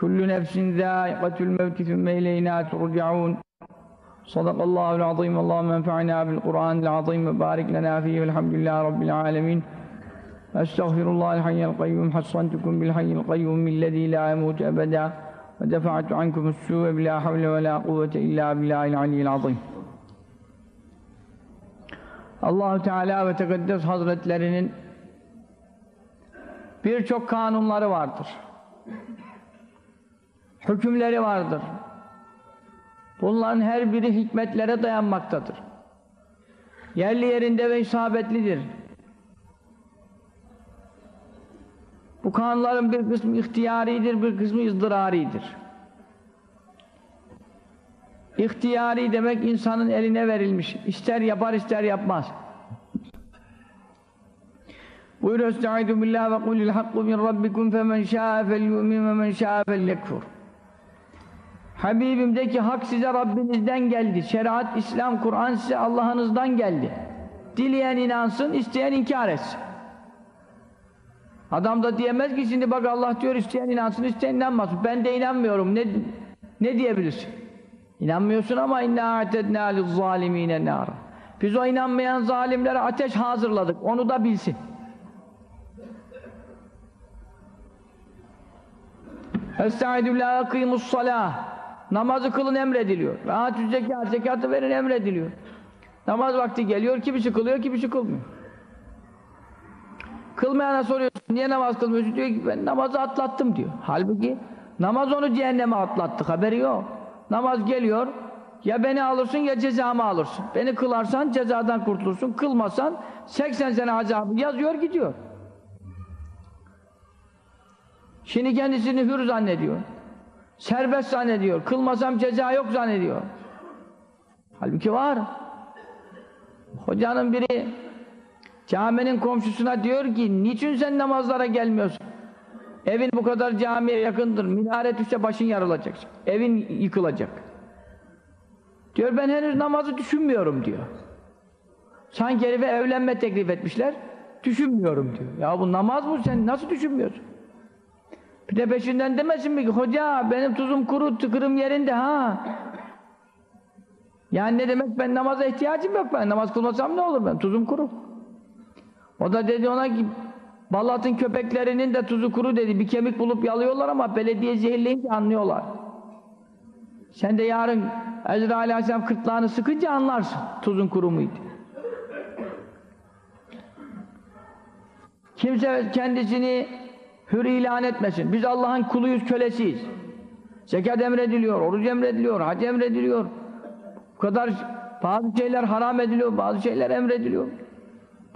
Kullu nefsin zâikatul mevti thumme ileynâ turcaûn. Sadakallâhul azîm. Allahümme enfa'nâ bil Kur'anil azîm ve bârik lenâ fîhî velhamdülillâhi rabbil âlemîn. Estağfirullahal hayyel kayyum. Hassantukum bil hayyel kayyum millezî lâ emûte ebedâ. Ve defa'tu ankumus sû'e bilâ havle ve lâ kuvvete illâ billâhil aliyyil azîm. Allahu Teala ve Tekaddes Hazretlerinin birçok kanunları vardır. Hükümleri vardır. Bunların her biri hikmetlere dayanmaktadır. Yerli yerinde ve isabetlidir. Bu kanunların bir kısmı ihtiyaridir, bir kısmı ızdıraridir. İhtiyari demek insanın eline verilmiş. İster yapar ister yapmaz. Buyur Estaizu billah ve kulil hakku min rabbikum femen şâ'a fel yu'min ve men şâ'a fel yekfur. Habibim de ki hak size Rabbinizden geldi. Şeriat, İslam, Kur'an size Allah'ınızdan geldi. Dileyen inansın, isteyen inkar etsin. Adam da diyemez ki şimdi bak Allah diyor isteyen inansın, isteyen inanmasın. Ben de inanmıyorum. Ne ne diyebilirsin? İnanmıyorsun ama inna a'tedna liz-zalimine nar. Biz o inanmayan zalimlere ateş hazırladık. Onu da bilsin. Estaizu la akimus salah. Namazı kılın emrediliyor. Ve atü zekat, zekatı verin emrediliyor. Namaz vakti geliyor, kimisi kılıyor, kimisi kılmıyor. Kılmayana soruyorsun, niye namaz kılmıyorsun? Diyor ki ben namazı atlattım diyor. Halbuki namaz onu cehenneme atlattı, haberi yok. Namaz geliyor, ya beni alırsın ya cezamı alırsın. Beni kılarsan cezadan kurtulursun, kılmasan 80 sene azabı yazıyor gidiyor. Şimdi kendisini hür zannediyor. Serbest zannediyor. Kılmasam ceza yok zannediyor. Halbuki var. Hocanın biri caminin komşusuna diyor ki niçin sen namazlara gelmiyorsun? Evin bu kadar camiye yakındır. Minare düşse başın yarılacak. Evin yıkılacak. Diyor ben henüz namazı düşünmüyorum diyor. Sanki herife evlenme teklif etmişler. Düşünmüyorum diyor. Ya bu namaz mı sen nasıl düşünmüyorsun? Bir de peşinden demesin mi ki hoca benim tuzum kuru tıkırım yerinde ha. Yani ne demek ben namaza ihtiyacım yok ben namaz kılmasam ne olur ben tuzum kuru. O da dedi ona ki Balat'ın köpeklerinin de tuzu kuru dedi. Bir kemik bulup yalıyorlar ama belediye zehirleyince anlıyorlar. Sen de yarın Ezra Aleyhisselam kırtlağını sıkınca anlarsın tuzun kuru muydu. Kimse kendisini hür ilan etmesin. Biz Allah'ın kuluyuz, kölesiyiz. Zekat emrediliyor, oruç emrediliyor, hac emrediliyor. Bu kadar bazı şeyler haram ediliyor, bazı şeyler emrediliyor.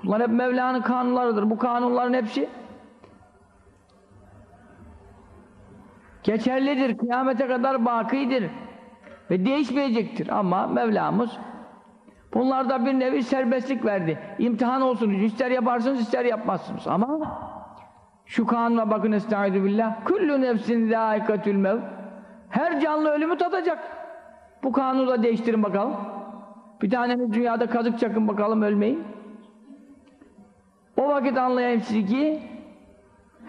Bunlar hep Mevla'nın kanunlarıdır. Bu kanunların hepsi geçerlidir, kıyamete kadar bakidir ve değişmeyecektir. Ama Mevlamız bunlarda bir nevi serbestlik verdi. İmtihan olsun, ister yaparsınız, ister yapmazsınız. Ama şu kanuna bakın estaizu billah. Kullu nefsin zâikatül mev. Her canlı ölümü tadacak. Bu kanunu da değiştirin bakalım. Bir taneniz dünyada kazık çakın bakalım ölmeyin. O vakit anlayayım sizi ki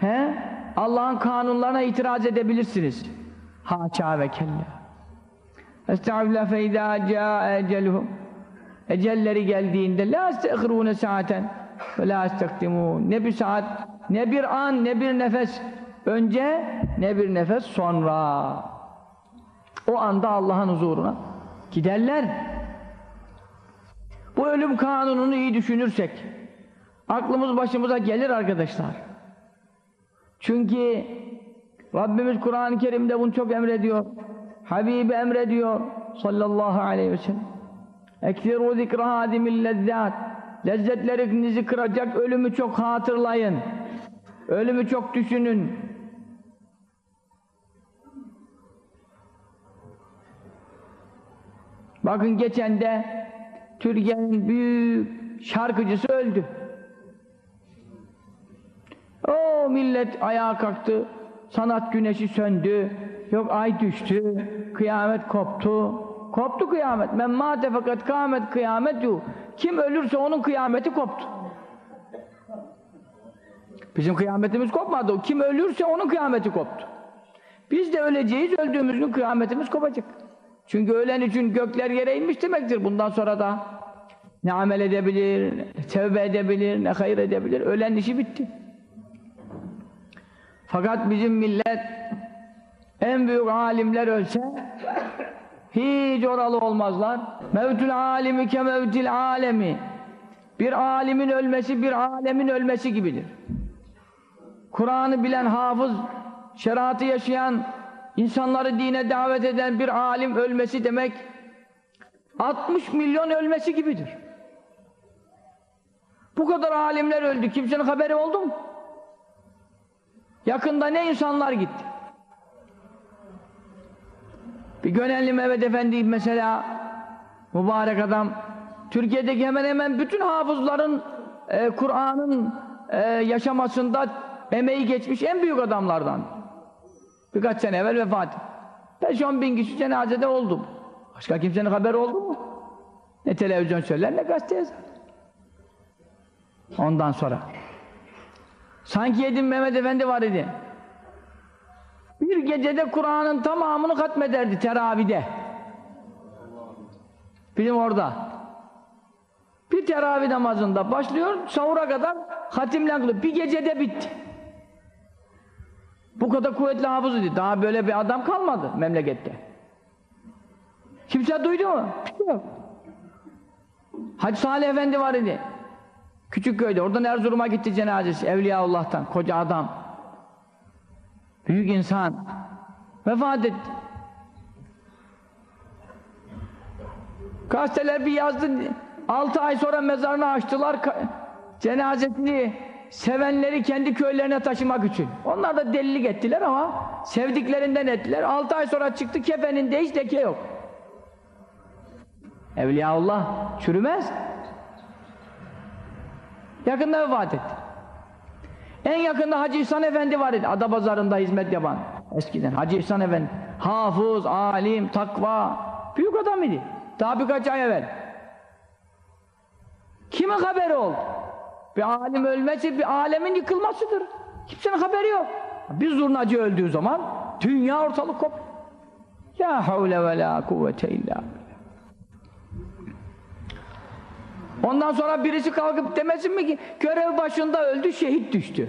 he, Allah'ın kanunlarına itiraz edebilirsiniz. Haşa ve kella. Estağfirullah fe izâ câe. Ecelleri geldiğinde la istekhirûne saaten ve la istekdimûn. Ne bir saat, ne bir an, ne bir nefes önce, ne bir nefes sonra. O anda Allah'ın huzuruna giderler. Bu ölüm kanununu iyi düşünürsek, aklımız başımıza gelir arkadaşlar. Çünkü Rabbimiz Kur'an-ı Kerim'de bunu çok emrediyor. Habibi emrediyor sallallahu aleyhi ve sellem. Ekseru zikra hadimil. Lezzetlerinizi kıracak ölümü çok hatırlayın. Ölümü çok düşünün. Bakın geçen de Türkiye'nin büyük şarkıcısı öldü. O millet ayağa kalktı, sanat güneşi söndü, yok ay düştü, kıyamet koptu. Koptu kıyamet. Men mâte fakat kâmet kıyametu. Kim ölürse onun kıyameti koptu. Bizim kıyametimiz kopmadı. Kim ölürse onun kıyameti koptu. Biz de öleceğiz, öldüğümüz gün kıyametimiz kopacak. Çünkü ölen için gökler yere inmiş demektir. Bundan sonra da ne amel edebilir, ne tevbe edebilir, ne hayır edebilir. Ölen işi bitti. Fakat bizim millet en büyük alimler ölse hiç oralı olmazlar. Mevtül alimi ke mevtil alemi. Bir alimin ölmesi bir alemin ölmesi gibidir. Kur'an'ı bilen hafız, şeriatı yaşayan, insanları dine davet eden bir alim ölmesi demek 60 milyon ölmesi gibidir. Bu kadar alimler öldü. Kimsenin haberi oldu mu? Yakında ne insanlar gitti. Bir Gönenli Mehmet Efendi mesela mübarek adam Türkiye'deki hemen hemen bütün hafızların e, Kur'an'ın e, yaşamasında emeği geçmiş en büyük adamlardan. Birkaç sene evvel vefat. 5-10 bin kişi cenazede oldu. Başka kimsenin haberi oldu mu? Ne televizyon söyler ne gazete yazar. Ondan sonra. Sanki Yedim Mehmet Efendi var idi. Bir gecede Kur'an'ın tamamını katmederdi teravide. Bizim orada. Bir teravih namazında başlıyor, sahura kadar hatimle kılıyor. Bir gecede bitti. Bu kadar kuvvetli hafız idi. Daha böyle bir adam kalmadı memlekette. Kimse duydu mu? Yok. Hacı Salih Efendi var idi. Küçük köyde. Oradan Erzurum'a gitti cenazesi. Evliyaullah'tan. Koca adam. Büyük insan. Vefat etti. Gazeteler bir yazdı. Altı ay sonra mezarını açtılar. Cenazesini sevenleri kendi köylerine taşımak için. Onlar da delilik ettiler ama sevdiklerinden ettiler. Altı ay sonra çıktı kefeninde hiç leke yok. Evliyaullah çürümez. Yakında vefat etti. En yakında Hacı İhsan Efendi var idi. Adapazarı'nda hizmet yapan. Eskiden Hacı İhsan Efendi. Hafız, alim, takva. Büyük adam idi. Daha birkaç ay evvel. Kimin haberi oldu? Bir alim ölmesi bir alemin yıkılmasıdır. Kimsenin haberi yok. Bir zurnacı öldüğü zaman dünya ortalık kop. La havle ve la kuvvete illa Ondan sonra birisi kalkıp demesin mi ki görev başında öldü şehit düştü.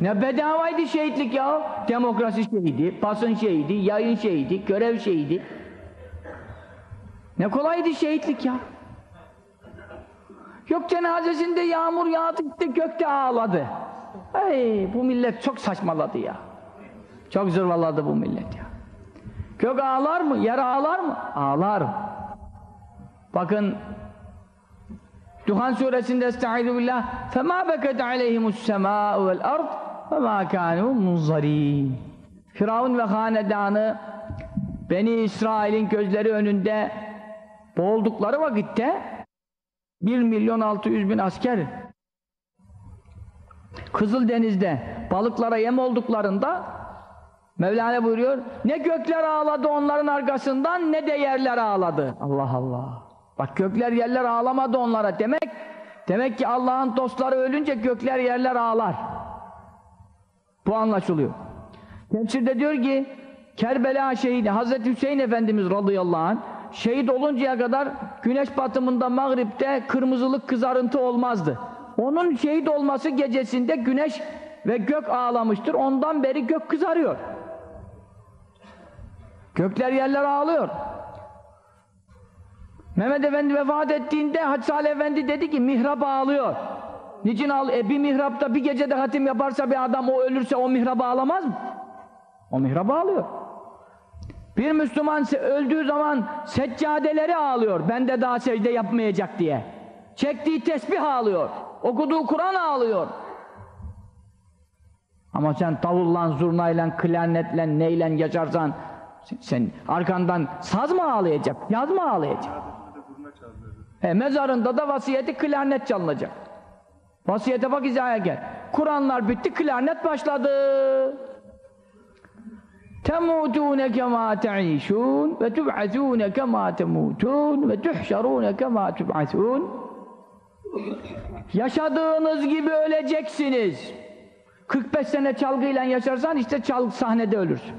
Ne bedavaydı şehitlik ya. Demokrasi şehidi, basın şehidi, yayın şehidi, görev şehidi. Ne kolaydı şehitlik ya. Yok cenazesinde yağmur yağdı işte gökte ağladı. Ay bu millet çok saçmaladı ya. Çok zırvaladı bu millet ya. Gök ağlar mı? Yer ağlar mı? Ağlar. Bakın Duhan suresinde Estaizu billah فَمَا بَكَتْ عَلَيْهِمُ السَّمَاءُ وَالْأَرْضِ وَمَا كَانُوا مُنْظَرِينَ Firavun ve hanedanı Beni İsrail'in gözleri önünde boğuldukları vakitte 1 milyon 600 bin asker Kızıldeniz'de balıklara yem olduklarında Mevlana buyuruyor ne gökler ağladı onların arkasından ne de yerler ağladı. Allah Allah. Bak gökler yerler ağlamadı onlara. Demek demek ki Allah'ın dostları ölünce gökler yerler ağlar. Bu anlaşılıyor. Tefsirde diyor ki Kerbela şehidi Hazreti Hüseyin Efendimiz radıyallahu anh şehit oluncaya kadar güneş batımında Mağrib'de kırmızılık kızarıntı olmazdı. Onun şehit olması gecesinde güneş ve gök ağlamıştır. Ondan beri gök kızarıyor. Gökler yerler ağlıyor. Mehmet Efendi vefat ettiğinde Hacı Salih Efendi dedi ki mihrap ağlıyor. Niçin ağlıyor? E bir mihrapta bir gecede hatim yaparsa bir adam o ölürse o mihrap ağlamaz mı? O mihrap ağlıyor. Bir Müslüman öldüğü zaman seccadeleri ağlıyor. Ben de daha secde yapmayacak diye. Çektiği tesbih ağlıyor. Okuduğu Kur'an ağlıyor. Ama sen tavulla, zurnayla, klarnetle, neyle yaşarsan sen arkandan saz mı ağlayacak, yaz mı ağlayacak? He, mezarında da vasiyeti klarnet çalınacak. Vasiyete bak izaya gel. Kur'anlar bitti, klarnet başladı temutune kema te'işun ve tub'asune kema temutun ve tuhşarune kema yaşadığınız gibi öleceksiniz. 45 sene çalgıyla yaşarsan işte çal sahnede ölürsün.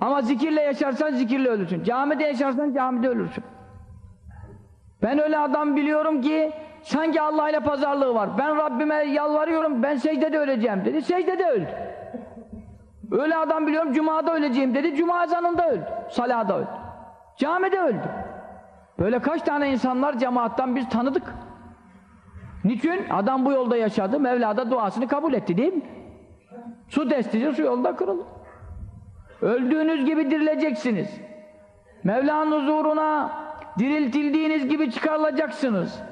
Ama zikirle yaşarsan zikirle ölürsün. Camide yaşarsan camide ölürsün. Ben öyle adam biliyorum ki sanki Allah ile pazarlığı var. Ben Rabbime yalvarıyorum ben secdede öleceğim dedi. Secdede öldü. Öyle adam biliyorum cumada öleceğim dedi. Cuma ezanında öldü. Salada öldü. Camide öldü. Böyle kaç tane insanlar cemaattan biz tanıdık. Niçin? Adam bu yolda yaşadı. Mevla da duasını kabul etti değil mi? Su destici su yolda kırıldı. Öldüğünüz gibi dirileceksiniz. Mevla'nın huzuruna diriltildiğiniz gibi çıkarılacaksınız.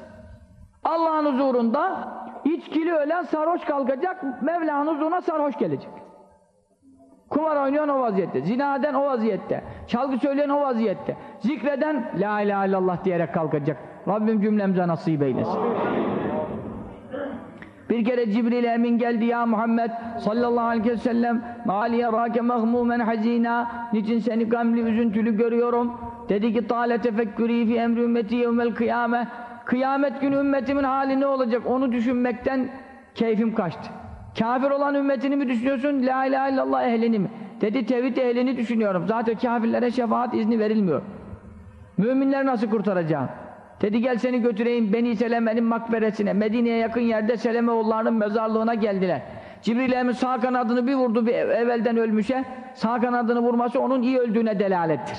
Allah'ın huzurunda içkili ölen sarhoş kalkacak, Mevla'nın huzuruna sarhoş gelecek. Kumar oynayan o vaziyette, zina eden o vaziyette, çalgı söyleyen o vaziyette, zikreden La ilahe illallah diyerek kalkacak. Rabbim cümlemize nasip eylesin. Bir kere Cibril Emin geldi ya Muhammed sallallahu aleyhi ve sellem Maliye râke mehmûmen hazînâ Niçin seni gamli üzüntülü görüyorum Dedi ki tâle tefekkürî fi emri ümmeti yevmel kıyame Kıyamet günü ümmetimin hali ne olacak onu düşünmekten keyfim kaçtı Kafir olan ümmetini mi düşünüyorsun la ilahe illallah ehlini mi Dedi tevhid ehlini düşünüyorum zaten kafirlere şefaat izni verilmiyor Müminler nasıl kurtaracağım Dedi gel seni götüreyim Beni Seleme'nin makberesine. Medine'ye yakın yerde Seleme oğullarının mezarlığına geldiler. Cibril Emin sağ kanadını bir vurdu bir evvelden ölmüşe. Sağ kanadını vurması onun iyi öldüğüne delalettir.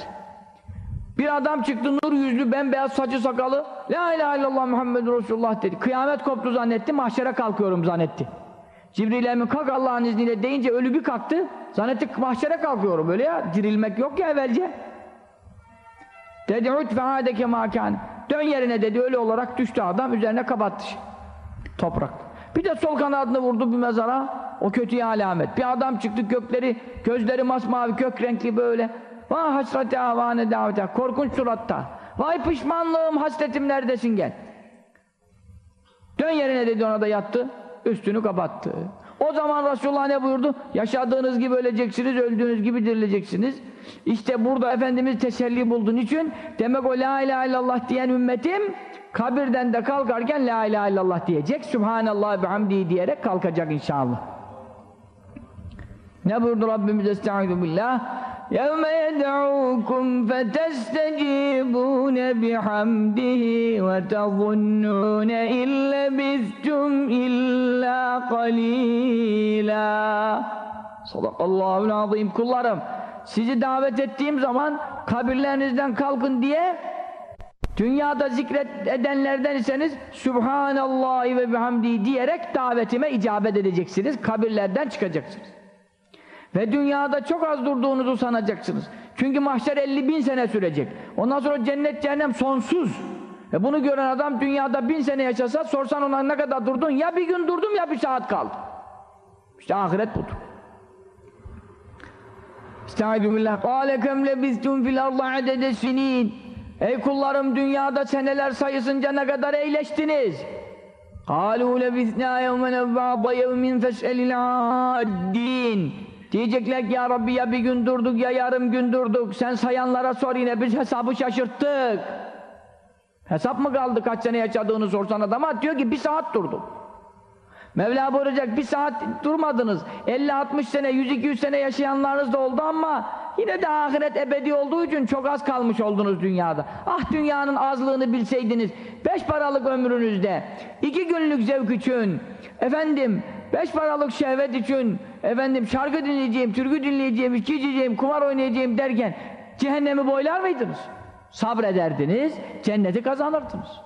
Bir adam çıktı nur yüzlü bembeyaz saçı sakalı. La ilahe illallah Muhammed Resulullah dedi. Kıyamet koptu zannetti mahşere kalkıyorum zannetti. Cibril Emin kalk Allah'ın izniyle deyince ölü bir kalktı. Zannetti mahşere kalkıyorum öyle ya. Dirilmek yok ya evvelce. Dedi ut fe hadeke makâne. Dön yerine dedi öyle olarak düştü adam üzerine kapattı toprak. Bir de sol kanadını vurdu bir mezara o kötüye alamet. Bir adam çıktı gökleri gözleri masmavi kök renkli böyle. Vah hasreti avane davete korkunç suratta. Vay pişmanlığım hasretim neredesin gel. Dön yerine dedi ona da yattı üstünü kapattı. O zaman Resulullah ne buyurdu? Yaşadığınız gibi öleceksiniz, öldüğünüz gibi dirileceksiniz. İşte burada Efendimiz teselli buldu. Niçin? Demek o la ilahe illallah diyen ümmetim kabirden de kalkarken la ilahe illallah diyecek. Subhanallah ve hamdi diyerek kalkacak inşallah. Ne buyurdu Rabbimiz Estaizu billah? يَوْمَ يَدْعُوكُمْ فَتَسْتَجِيبُونَ بِحَمْدِهِ وَتَظُنُّونَ إِنْ لَبِثْتُمْ إِلَّا قَلِيلًا Sadakallahu azim kullarım sizi davet ettiğim zaman kabirlerinizden kalkın diye dünyada zikret edenlerden iseniz Subhanallahi ve bihamdi diyerek davetime icabet edeceksiniz kabirlerden çıkacaksınız Ve dünyada çok az durduğunuzu sanacaksınız. Çünkü mahşer 50 bin sene sürecek. Ondan sonra cennet cehennem sonsuz. E bunu gören adam dünyada bin sene yaşasa sorsan ona ne kadar durdun? Ya bir gün durdum ya bir saat kaldı. İşte ahiret budur. Estaizu billah. Lebistum fil arda adede. Ey kullarım dünyada seneler sayısınca ne kadar eyleştiniz? Kâlu lebisnâ yevmen evvâda yevmin fes'elil âddîn. Diyecekler ki ya Rabbi ya bir gün durduk ya yarım gün durduk. Sen sayanlara sor yine biz hesabı şaşırttık. Hesap mı kaldı kaç sene yaşadığını sorsan adama diyor ki bir saat durdum. Mevla buyuracak bir saat durmadınız. 50-60 sene, 100-200 sene yaşayanlarınız da oldu ama yine de ahiret ebedi olduğu için çok az kalmış oldunuz dünyada. Ah dünyanın azlığını bilseydiniz. Beş paralık ömrünüzde, iki günlük zevk için, efendim beş paralık şehvet için, efendim şarkı dinleyeceğim, türkü dinleyeceğim, içki içeceğim, kumar oynayacağım derken cehennemi boylar mıydınız? Sabrederdiniz, cenneti kazanırdınız.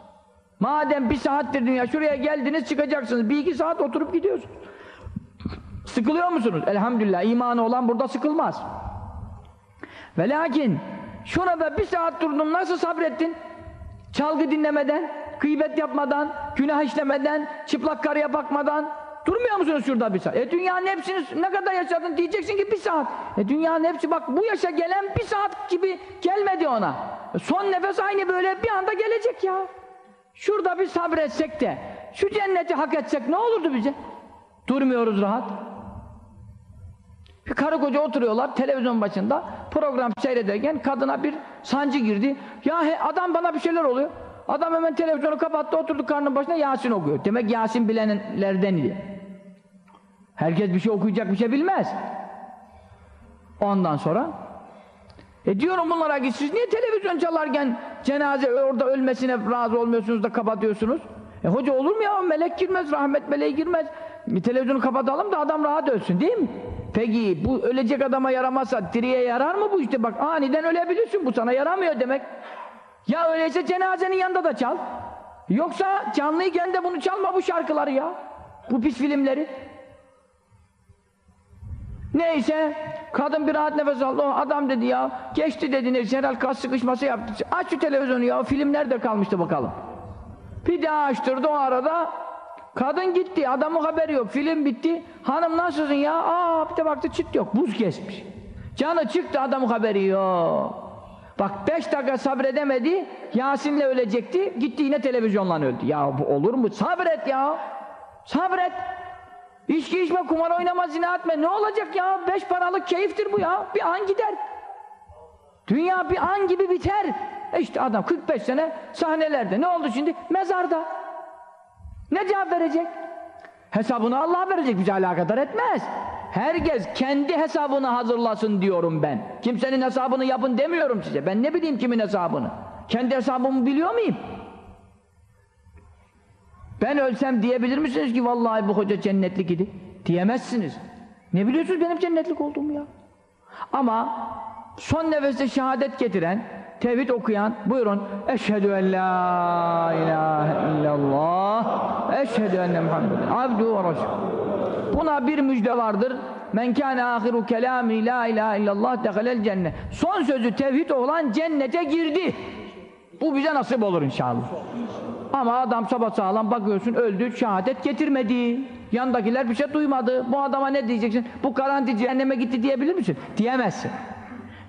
Madem bir saattir dünya, şuraya geldiniz çıkacaksınız, bir iki saat oturup gidiyorsunuz. Sıkılıyor musunuz? Elhamdülillah, imanı olan burada sıkılmaz. Ve lakin, şurada bir saat durdun, nasıl sabrettin? Çalgı dinlemeden, gıybet yapmadan, günah işlemeden, çıplak karıya bakmadan, durmuyor musunuz şurada bir saat? E dünyanın hepsini ne kadar yaşadın diyeceksin ki bir saat. E dünyanın hepsi bak bu yaşa gelen bir saat gibi gelmedi ona. E son nefes aynı böyle bir anda gelecek ya. Şurada bir sabretsek de, şu cenneti hak etsek ne olurdu bize? Durmuyoruz rahat. Bir karı koca oturuyorlar televizyon başında, program seyrederken kadına bir sancı girdi. Ya he, adam bana bir şeyler oluyor. Adam hemen televizyonu kapattı, oturdu karnının başına Yasin okuyor. Demek Yasin bilenlerden idi. Herkes bir şey okuyacak bir şey bilmez. Ondan sonra E diyorum bunlara ki siz niye televizyon çalarken cenaze orada ölmesine razı olmuyorsunuz da kapatıyorsunuz? E hoca olur mu ya? Melek girmez, rahmet meleği girmez. Bir televizyonu kapatalım da adam rahat ölsün değil mi? Peki bu ölecek adama yaramazsa diriye yarar mı bu işte? Bak aniden ölebilirsin bu sana yaramıyor demek. Ya öyleyse cenazenin yanında da çal. Yoksa canlıyken de bunu çalma bu şarkıları ya. Bu pis filmleri. Neyse kadın bir rahat nefes aldı. O adam dedi ya geçti dedi neyse herhal kas sıkışması yaptı. Aç şu televizyonu ya film nerede kalmıştı bakalım. Bir daha açtırdı o arada kadın gitti adamın haberi yok film bitti. Hanım nasılsın ya? Aa bir de baktı çıt yok buz kesmiş. Canı çıktı adamın haberi yok. Bak beş dakika sabredemedi Yasin'le ölecekti gitti yine televizyonla öldü. Ya bu olur mu? Sabret ya. Sabret. İçki içme, kumar oynama, zina etme. Ne olacak ya? Beş paralık keyiftir bu ya. Bir an gider. Dünya bir an gibi biter. E işte adam 45 sene sahnelerde. Ne oldu şimdi? Mezarda. Ne cevap verecek? Hesabını Allah verecek. Bize alakadar etmez. Herkes kendi hesabını hazırlasın diyorum ben. Kimsenin hesabını yapın demiyorum size. Ben ne bileyim kimin hesabını? Kendi hesabımı biliyor muyum? Ben ölsem diyebilir misiniz ki vallahi bu hoca cennetlik idi? Diyemezsiniz. Ne biliyorsunuz benim cennetlik olduğumu ya? Ama son nefeste şehadet getiren, tevhid okuyan, buyurun. Eşhedü en la ilahe illallah, eşhedü enne Muhammeden abdu ve resul. Buna bir müjde vardır. Men kâne âhiru kelâmi la ilahe illallah dehalel cennet. Son sözü tevhid olan cennete girdi. Bu bize nasip olur inşallah. Ama adam sağlam bakıyorsun öldü, şehadet getirmedi. Yandakiler bir şey duymadı. Bu adama ne diyeceksin? Bu garanti cehenneme gitti diyebilir misin? Diyemezsin.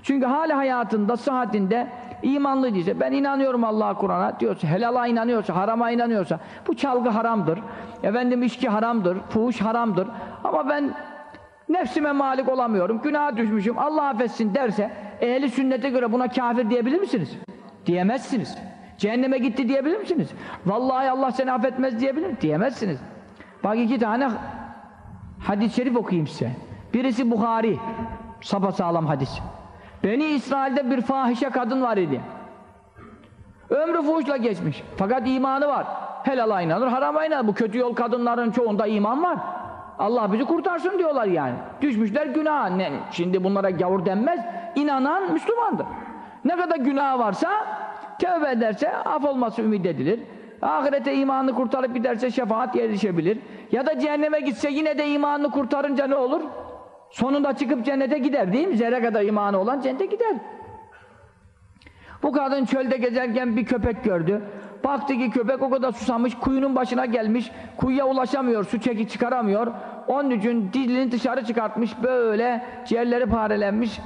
Çünkü hala hayatında, sıhhatinde imanlı diyse, ben inanıyorum Allah'a Kur'an'a diyorsa, helala inanıyorsa, harama inanıyorsa, bu çalgı haramdır, efendim içki haramdır, fuhuş haramdır ama ben nefsime malik olamıyorum, günaha düşmüşüm, Allah affetsin derse, ehli sünnete göre buna kafir diyebilir misiniz? Diyemezsiniz. Cehenneme gitti diyebilir misiniz? Vallahi Allah seni affetmez diyebilir? Diyemezsiniz. Bak iki tane hadis-i şerif okuyayım size. Birisi Bukhari, sapasağlam hadis. Beni İsrail'de bir fahişe kadın var idi. Ömrü fuhuşla geçmiş. Fakat imanı var. Helala inanır, harama inanır. Bu kötü yol kadınların çoğunda iman var. Allah bizi kurtarsın diyorlar yani. Düşmüşler günaha. Ne? Şimdi bunlara gavur denmez. İnanan Müslümandır. Ne kadar günah varsa tövbe ederse af olması ümit edilir. Ahirete imanını kurtarıp giderse şefaat erişebilir. Ya da cehenneme gitse yine de imanını kurtarınca ne olur? Sonunda çıkıp cennete gider değil mi? Zerre kadar imanı olan cennete gider. Bu kadın çölde gezerken bir köpek gördü. Baktı ki köpek o kadar susamış, kuyunun başına gelmiş, kuyuya ulaşamıyor, su çeki çıkaramıyor. Onun için dilini dışarı çıkartmış, böyle ciğerleri parelenmiş.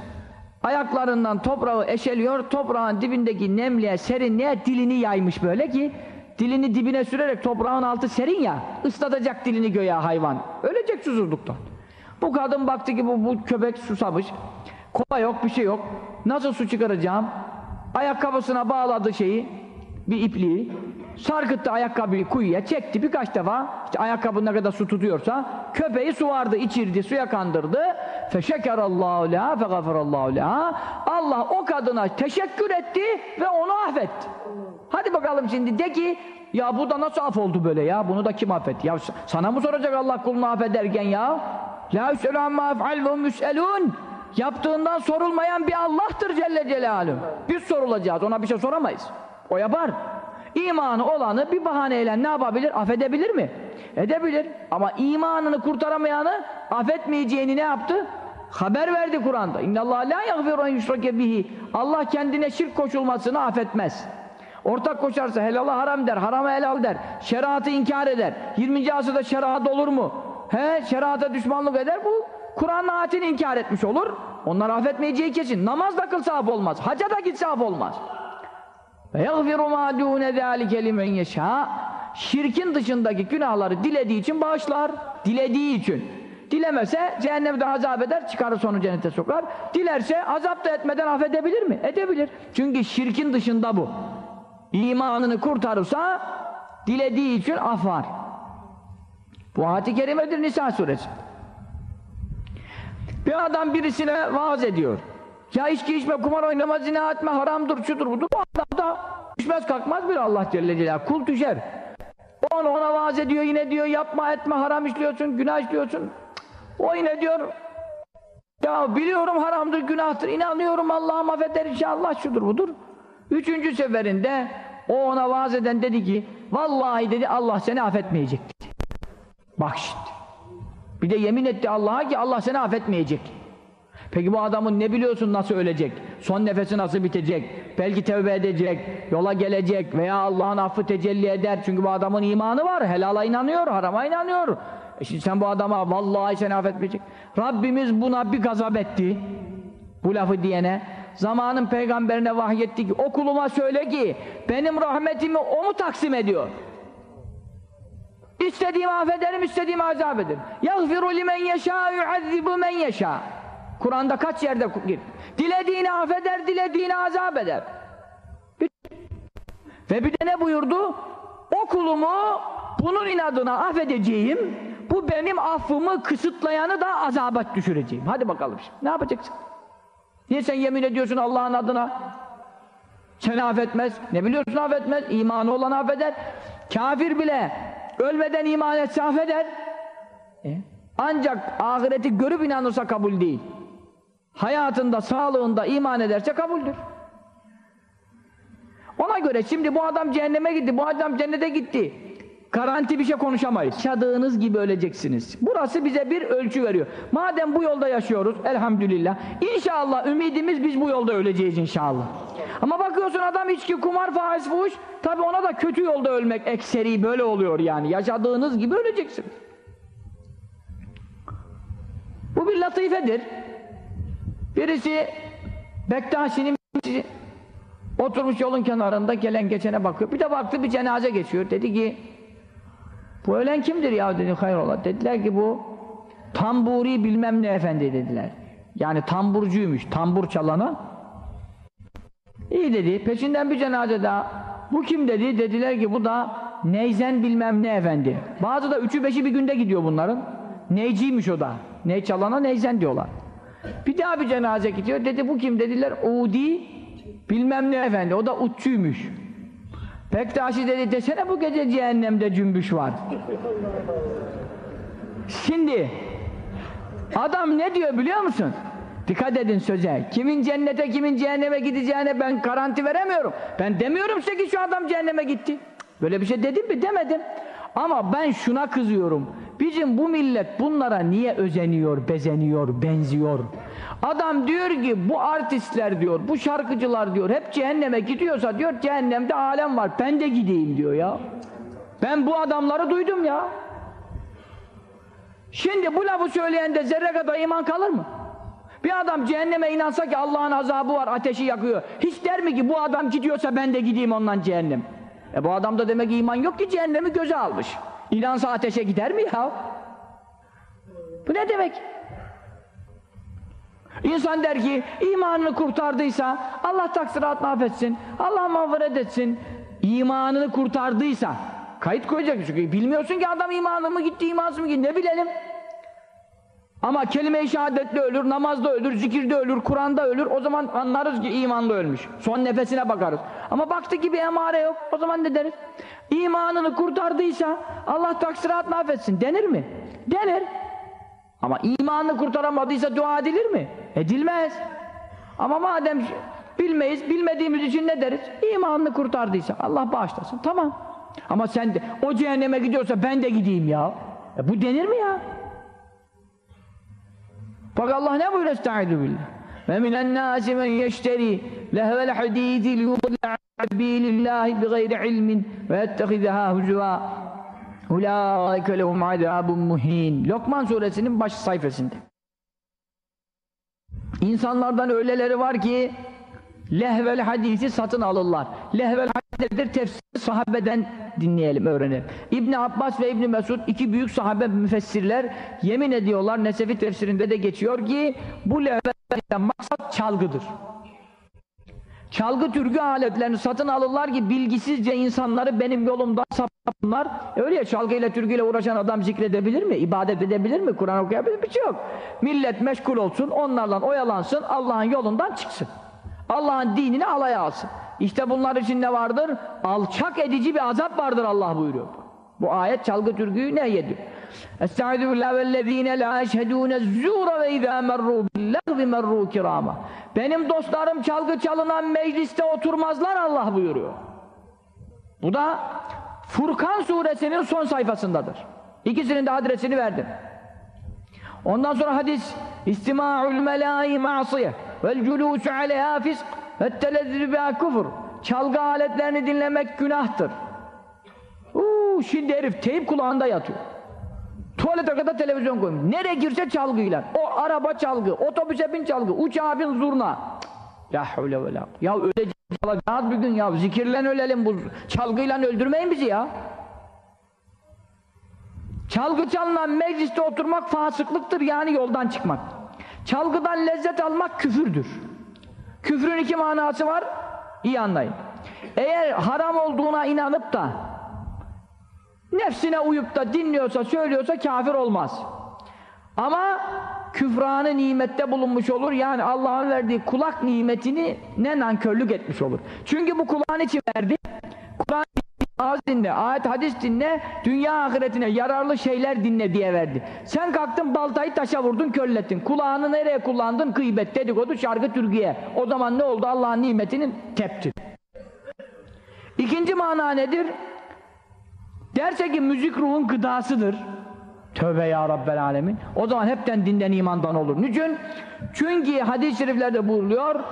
Ayaklarından toprağı eşeliyor, toprağın dibindeki nemliğe, serinliğe dilini yaymış böyle ki dilini dibine sürerek toprağın altı serin ya, ıslatacak dilini göğe hayvan. Ölecek susuzluktan. Bu kadın baktı ki bu, bu köpek susamış. Kova yok, bir şey yok. Nasıl su çıkaracağım? Ayakkabısına bağladı şeyi, bir ipliği. Sarkıttı ayakkabıyı kuyuya, çekti birkaç defa. İşte ayakkabı ne kadar su tutuyorsa köpeği su vardı, içirdi, suya kandırdı. Feşekerallahu leha fegaferallahu leha. Allah o kadına teşekkür etti ve onu affetti. Hadi bakalım şimdi de ki ya bu da nasıl af oldu böyle ya? Bunu da kim affetti? Ya sana mı soracak Allah kulunu affederken ya? La yüselü amma ef'al ve müselûn. Yaptığından sorulmayan bir Allah'tır Celle Celaluhu. Biz sorulacağız, ona bir şey soramayız. O yapar. İmanı olanı bir bahaneyle ne yapabilir? Affedebilir mi? Edebilir. Ama imanını kurtaramayanı affetmeyeceğini ne yaptı? Haber verdi Kur'an'da. İnna Allah la yaghfiru en bihi. Allah kendine şirk koşulmasını affetmez. Ortak koşarsa helala haram der, harama helal der. Şeriatı inkar eder. 20. asırda şeriat olur mu? He, şeriata düşmanlık eder bu. Kur'an'ın ayetini inkar etmiş olur. Onlar affetmeyeceği kesin. Namaz da kılsa af olmaz. Haca da gitse olmaz. Ve yagfiru ma dune zalike limen. Şirkin dışındaki günahları dilediği için bağışlar. Dilediği için. Dilemese cehennemde azap eder, çıkarır sonu cennete sokar. Dilerse azap da etmeden affedebilir mi? Edebilir. Çünkü şirkin dışında bu. İmanını kurtarırsa dilediği için af var. Bu ayet-i kerimedir Nisa suresi. Bir adam birisine vaaz ediyor. Ya içki içme, kumar oynama, zina etme, haramdır, şudur budur. Bu adam da düşmez kalkmaz bir Allah Celle Celaluhu. Kul düşer. Onu ona vaaz ediyor yine diyor yapma etme haram işliyorsun, günah işliyorsun. O yine diyor ya biliyorum haramdır, günahtır, inanıyorum Allah'ım affeder inşallah şudur budur. Üçüncü seferinde o ona vaaz eden dedi ki vallahi dedi Allah seni affetmeyecek dedi. Bak şimdi. Bir de yemin etti Allah'a ki Allah seni affetmeyecek. Peki bu adamın ne biliyorsun nasıl ölecek? Son nefesi nasıl bitecek? Belki tevbe edecek, yola gelecek veya Allah'ın affı tecelli eder. Çünkü bu adamın imanı var, helala inanıyor, harama inanıyor. E şimdi sen bu adama vallahi seni affetmeyecek. Rabbimiz buna bir gazap etti. Bu lafı diyene. Zamanın peygamberine vahyetti ki o kuluma söyle ki benim rahmetimi o mu taksim ediyor? İstediğimi affederim, istediğimi azap ederim. يَغْفِرُ لِمَنْ يَشَاءُ يُعَذِّبُ مَنْ يَشَاءُ Kur'an'da kaç yerde? Dilediğini affeder, dilediğini azap eder. Ve bir de ne buyurdu? O kulumu bunun inadına affedeceğim, bu benim affımı kısıtlayanı da azaba düşüreceğim. Hadi bakalım şimdi. Ne yapacaksın? Niye sen yemin ediyorsun Allah'ın adına? Seni affetmez. Ne biliyorsun affetmez? İmanı olan affeder. Kafir bile ölmeden iman etse affeder. E? Ancak ahireti görüp inanırsa kabul değil. Hayatında, sağlığında iman ederse kabuldür. Ona göre şimdi bu adam cehenneme gitti, bu adam cennete gitti. Garanti bir şey konuşamayız. Yaşadığınız gibi öleceksiniz. Burası bize bir ölçü veriyor. Madem bu yolda yaşıyoruz, elhamdülillah. İnşallah ümidimiz biz bu yolda öleceğiz inşallah. Ama bakıyorsun adam içki, kumar, faiz, fuhuş. Tabi ona da kötü yolda ölmek ekseri böyle oluyor yani. Yaşadığınız gibi öleceksiniz. Bu bir latifedir. Birisi Bektaşi'nin oturmuş yolun kenarında gelen geçene bakıyor. Bir de baktı bir cenaze geçiyor. Dedi ki bu ölen kimdir ya dedi hayrola. Dediler ki bu tamburi bilmem ne efendi dediler. Yani tamburcuymuş. Tambur çalanı. İyi dedi. Peşinden bir cenaze daha. Bu kim dedi? Dediler ki bu da Neyzen bilmem ne efendi. Bazı da üçü beşi bir günde gidiyor bunların. Neyciymiş o da. Ney çalana Neyzen diyorlar. Bir daha bir cenaze gidiyor. Dedi bu kim? Dediler Udi bilmem ne efendi. O da utçuymuş. Bektaşi dedi desene bu gece cehennemde cümbüş var. Şimdi adam ne diyor biliyor musun? Dikkat edin söze. Kimin cennete kimin cehenneme gideceğine ben garanti veremiyorum. Ben demiyorum size ki şu adam cehenneme gitti. Böyle bir şey dedim mi? Demedim. Ama ben şuna kızıyorum. Bizim bu millet bunlara niye özeniyor, bezeniyor, benziyor? Adam diyor ki bu artistler diyor, bu şarkıcılar diyor hep cehenneme gidiyorsa diyor cehennemde alem var. Ben de gideyim diyor ya. Ben bu adamları duydum ya. Şimdi bu lafı söyleyende zerre kadar iman kalır mı? Bir adam cehenneme inansa ki Allah'ın azabı var, ateşi yakıyor. Hiç der mi ki bu adam gidiyorsa ben de gideyim ondan cehennem? E bu adamda demek iman yok ki cehennemi göze almış. İnansa ateşe gider mi ya? Bu ne demek? İnsan der ki imanını kurtardıysa Allah taksiratını affetsin, Allah mağfiret etsin. İmanını kurtardıysa kayıt koyacak çünkü bilmiyorsun ki adam imanı mı gitti, imansız mı gitti ne bilelim. Ama kelime-i şehadetle ölür, namazda ölür, zikirde ölür, Kur'an'da ölür. O zaman anlarız ki imanlı ölmüş. Son nefesine bakarız. Ama baktık ki bir emare yok. O zaman ne deriz? İmanını kurtardıysa Allah taksiratını affetsin. Denir mi? Denir. Ama imanını kurtaramadıysa dua edilir mi? Edilmez. Ama madem bilmeyiz, bilmediğimiz için ne deriz? İmanını kurtardıysa Allah bağışlasın. Tamam. Ama sen de o cehenneme gidiyorsa ben de gideyim ya. E bu denir mi ya? Bak Allah ne buyuruyor? Estaizu billah. Ve minen nâsi men yeşteri lehvel hadîzi liyudillâ sabilillahi bi gayri ilmin ve yettehidehâ huzuvâ ulâike lehum azâbun muhîn. Lokman suresinin baş sayfasında. İnsanlardan öyleleri var ki lehvel hadisi satın alırlar. Lehvel hadisdir tefsir sahabeden dinleyelim, öğrenelim. İbn Abbas ve İbn Mesud iki büyük sahabe müfessirler yemin ediyorlar Nesefi tefsirinde de geçiyor ki bu lehvel maksat çalgıdır. Çalgı türkü aletlerini satın alırlar ki bilgisizce insanları benim yolumdan sapınlar. Öyle ya çalgıyla türküyle uğraşan adam zikredebilir mi? İbadet edebilir mi? Kur'an okuyabilir mi? Bir şey yok. Millet meşgul olsun, onlarla oyalansın, Allah'ın yolundan çıksın. Allah'ın dinini alaya alsın. İşte bunlar için ne vardır? Alçak edici bir azap vardır Allah buyuruyor. Bu ayet çalgı türküyü ne yedi? Estaizu billahi vellezine la eşhedûne zûra ve izâ merrû billâhvi merrû kirâma. Benim dostlarım çalgı çalınan mecliste oturmazlar Allah buyuruyor. Bu da Furkan suresinin son sayfasındadır. İkisinin de adresini verdim. Ondan sonra hadis İstima'ul melâi ma'siye vel culûsü aleyhâ fisk ve telezzü biha kufur. Çalgı aletlerini dinlemek günahtır. Uuu şimdi herif teyip kulağında yatıyor. Tuvalete kadar televizyon koymuş. Nereye girse çalgıyla. O araba çalgı, otobüse bin çalgı, uçağa bin zurna. Ya havle ve la. Ya öleceğiz bir gün ya. Zikirle ölelim bu. Çalgıyla öldürmeyin bizi ya. Çalgı çalınan mecliste oturmak fasıklıktır yani yoldan çıkmak. Çalgıdan lezzet almak küfürdür. Küfrün iki manası var. İyi anlayın. Eğer haram olduğuna inanıp da nefsine uyup da dinliyorsa, söylüyorsa kafir olmaz. Ama küfranı nimette bulunmuş olur. Yani Allah'ın verdiği kulak nimetini ne nankörlük etmiş olur. Çünkü bu kulağın için verdi. Kur'an ağız dinle, ayet hadis dinle, dünya ahiretine yararlı şeyler dinle diye verdi. Sen kalktın baltayı taşa vurdun, körlettin. Kulağını nereye kullandın? Gıybet, dedikodu, şarkı, türküye. O zaman ne oldu? Allah'ın nimetinin tepti. İkinci mana nedir? Derse ki müzik ruhun gıdasıdır. Tövbe ya Rabbel Alemin. O zaman hepten dinden imandan olur. Niçin? Çünkü hadis-i şeriflerde buyuruyor,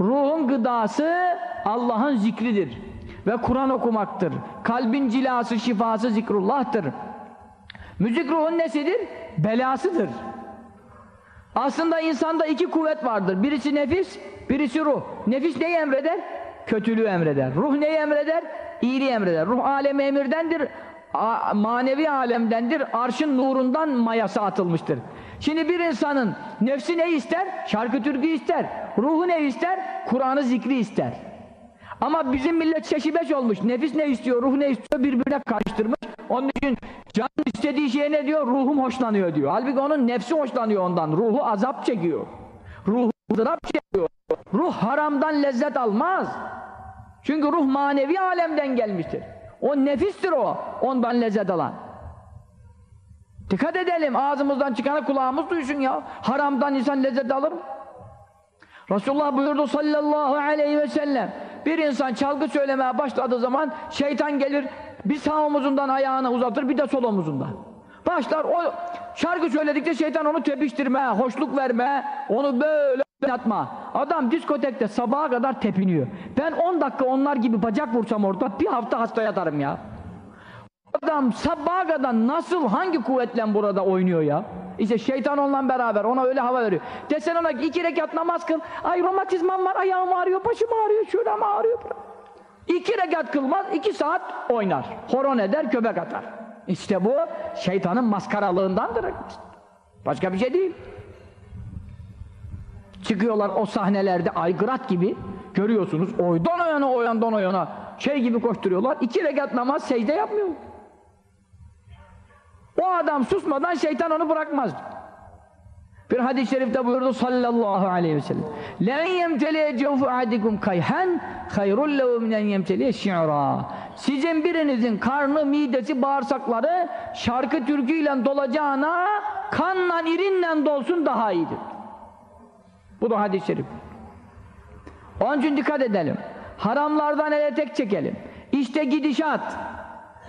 ruhun gıdası Allah'ın zikridir. Ve Kur'an okumaktır. Kalbin cilası, şifası zikrullah'tır. Müzik ruhun nesidir? Belasıdır. Aslında insanda iki kuvvet vardır. Birisi nefis, birisi ruh. Nefis neyi emreder? Kötülüğü emreder. Ruh neyi emreder? İyiliği emreder. Ruh alemi emirdendir, manevi alemdendir. Arşın nurundan mayası atılmıştır. Şimdi bir insanın nefsi ne ister? Şarkı türkü ister. Ruhu ne ister? Kur'an'ı zikri ister. Ama bizim millet şeşibeş olmuş. Nefis ne istiyor, ruh ne istiyor birbirine karıştırmış. Onun için can istediği şeye ne diyor? Ruhum hoşlanıyor diyor. Halbuki onun nefsi hoşlanıyor ondan. Ruhu azap çekiyor. Ruhu ızdırap çekiyor. Ruh haramdan lezzet almaz. Çünkü ruh manevi alemden gelmiştir. O nefistir o. Ondan lezzet alan. Dikkat edelim. Ağzımızdan çıkanı kulağımız duysun ya. Haramdan insan lezzet alır mı? Resulullah buyurdu sallallahu aleyhi ve sellem bir insan çalgı söylemeye başladığı zaman şeytan gelir bir sağ omuzundan ayağını uzatır bir de sol omuzundan. Başlar o şarkı söyledikçe şeytan onu tepiştirmeye, hoşluk vermeye, onu böyle atma. Adam diskotekte sabaha kadar tepiniyor. Ben 10 dakika onlar gibi bacak vursam orada bir hafta hasta yatarım ya. Adam sabaha kadar nasıl, hangi kuvvetle burada oynuyor ya? İşte şeytan onunla beraber ona öyle hava veriyor. Desen ona iki rekat namaz kıl. Ay romatizmam var, ayağım ağrıyor, başım ağrıyor, şuram ağrıyor. İki rekat kılmaz, iki saat oynar. Horon eder, köpek atar. İşte bu şeytanın maskaralığındandır. Başka bir şey değil. Çıkıyorlar o sahnelerde aygırat gibi görüyorsunuz. Oydan o yana, o yandan o yana şey gibi koşturuyorlar. İki rekat namaz secde yapmıyor. O adam susmadan şeytan onu bırakmaz. Bir hadis-i şerifte buyurdu sallallahu aleyhi ve sellem. لَاَنْ يَمْتَلِيَ جَوْفُ عَدِكُمْ كَيْحًا خَيْرُ لَهُ مِنَنْ يَمْتَلِيَ شِعْرًا Sizin birinizin karnı, midesi, bağırsakları şarkı türküyle dolacağına kanla, irinle dolsun daha iyidir. Bu da hadis-i şerif. Onun için dikkat edelim. Haramlardan ele tek çekelim. İşte gidişat.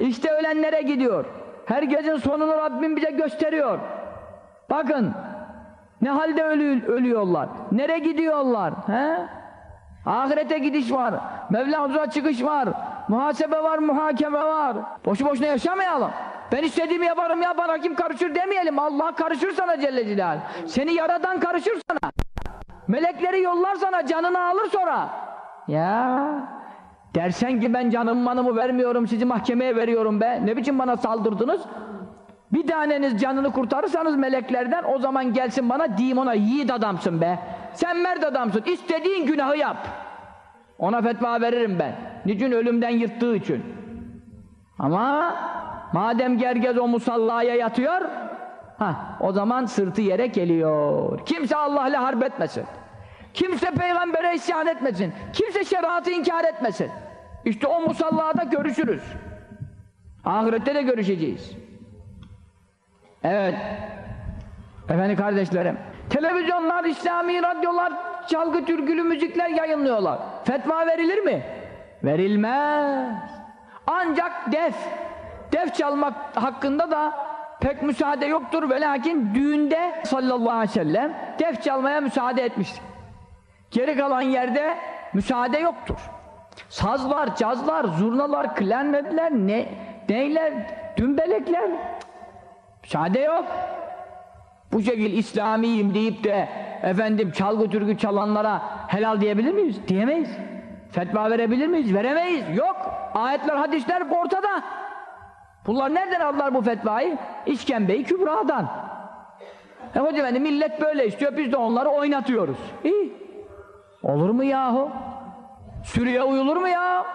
İşte ölenlere gidiyor. Herkesin sonunu Rabbim bize gösteriyor. Bakın ne halde ölü, ölüyorlar. Nere gidiyorlar? He? Ahirete gidiş var. Mevla huzura çıkış var. Muhasebe var, muhakeme var. Boşu boşuna yaşamayalım. Ben istediğimi yaparım ya bana kim karışır demeyelim. Allah karışır sana Celle Celaluhu. Seni yaradan karışır sana. Melekleri yollar sana canını alır sonra. Ya dersen ki ben canım manımı vermiyorum sizi mahkemeye veriyorum be. Ne biçim bana saldırdınız? Bir taneniz canını kurtarırsanız meleklerden o zaman gelsin bana diyeyim yiğit adamsın be. Sen mert adamsın. İstediğin günahı yap. Ona fetva veririm ben. Niçin ölümden yırttığı için. Ama madem gergez o musallaya yatıyor, ha o zaman sırtı yere geliyor. Kimse Allah'la harp etmesin. Kimse peygambere isyan etmesin. Kimse şeriatı inkar etmesin. İşte o musallada görüşürüz. Ahirette de görüşeceğiz. Evet. Efendim kardeşlerim. Televizyonlar, İslami radyolar, çalgı türkülü müzikler yayınlıyorlar. Fetva verilir mi? Verilmez. Ancak def. Def çalmak hakkında da pek müsaade yoktur. Ve lakin düğünde sallallahu aleyhi ve sellem def çalmaya müsaade etmiştir. Geri kalan yerde müsaade yoktur. Sazlar, cazlar, zurnalar, klarnetler, ne, neyler, dümbelekler müsaade yok. Bu şekil İslamiyim deyip de efendim çalgı türkü çalanlara helal diyebilir miyiz? Diyemeyiz. Fetva verebilir miyiz? Veremeyiz. Yok. Ayetler, hadisler ortada. Bunlar nereden aldılar bu fetvayı? İşkembe-i Kübra'dan. E hocam efendi millet böyle istiyor, biz de onları oynatıyoruz. İyi. Olur mu yahu? Sürüye uyulur mu ya?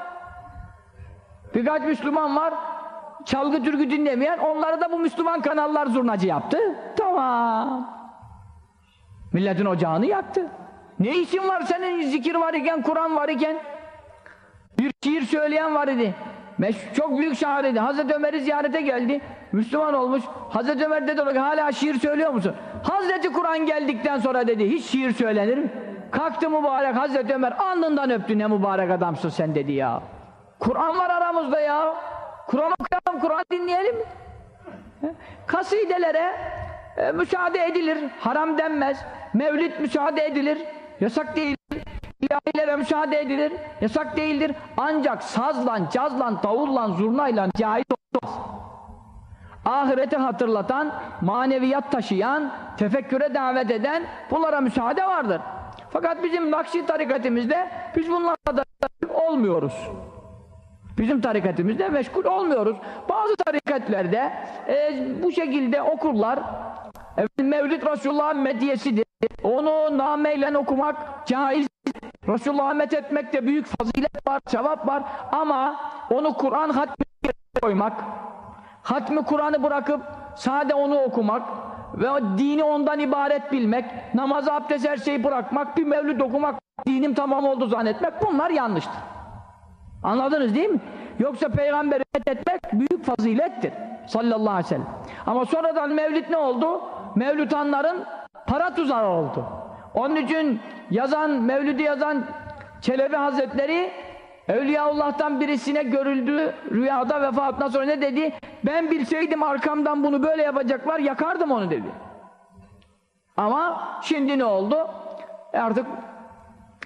Birkaç Müslüman var, çalgı türkü dinlemeyen, onları da bu Müslüman kanallar zurnacı yaptı. Tamam. Milletin ocağını yaktı. Ne işin var senin zikir var iken, Kur'an var iken? Bir şiir söyleyen var idi. Çok büyük şairdi. Hazreti Ömer'i ziyarete geldi. Müslüman olmuş. Hazreti Ömer dedi hala şiir söylüyor musun? Hazreti Kur'an geldikten sonra dedi hiç şiir söylenir mi? Kalktı mübarek Hazreti Ömer alnından öptü ne mübarek adamsın sen dedi ya. Kur'an var aramızda ya. Kur'an okuyalım, Kur'an dinleyelim. Kasidelere e, müsaade edilir, haram denmez. Mevlid müsaade edilir, yasak değildir. İlahilere müsaade edilir, yasak değildir. Ancak sazla, cazla, davulla, zurnayla caiz olmaz. Ahireti hatırlatan, maneviyat taşıyan, tefekküre davet eden bunlara müsaade vardır. Fakat bizim Nakşi tarikatimizde biz bunlarla da olmuyoruz. Bizim tarikatimizde meşgul olmuyoruz. Bazı tarikatlerde e, bu şekilde okurlar. Mevlid Resulullah'ın mediyesidir. Onu nameyle okumak caiz. Resulullah'a methetmekte büyük fazilet var, sevap var. Ama onu Kur'an hatmi koymak, hatmi Kur'an'ı bırakıp sade onu okumak ve dini ondan ibaret bilmek, namazı, abdest her şeyi bırakmak, bir mevlid okumak, dinim tamam oldu zannetmek bunlar yanlıştır. Anladınız değil mi? Yoksa peygamberi etmek büyük fazilettir. Sallallahu aleyhi ve sellem. Ama sonradan mevlid ne oldu? Mevlütanların para tuzağı oldu. Onun için yazan, mevlidi yazan Çelebi Hazretleri Evliyaullah'tan birisine görüldü rüyada vefatından sonra ne dedi? Ben bilseydim arkamdan bunu böyle yapacaklar yakardım onu dedi. Ama şimdi ne oldu? E artık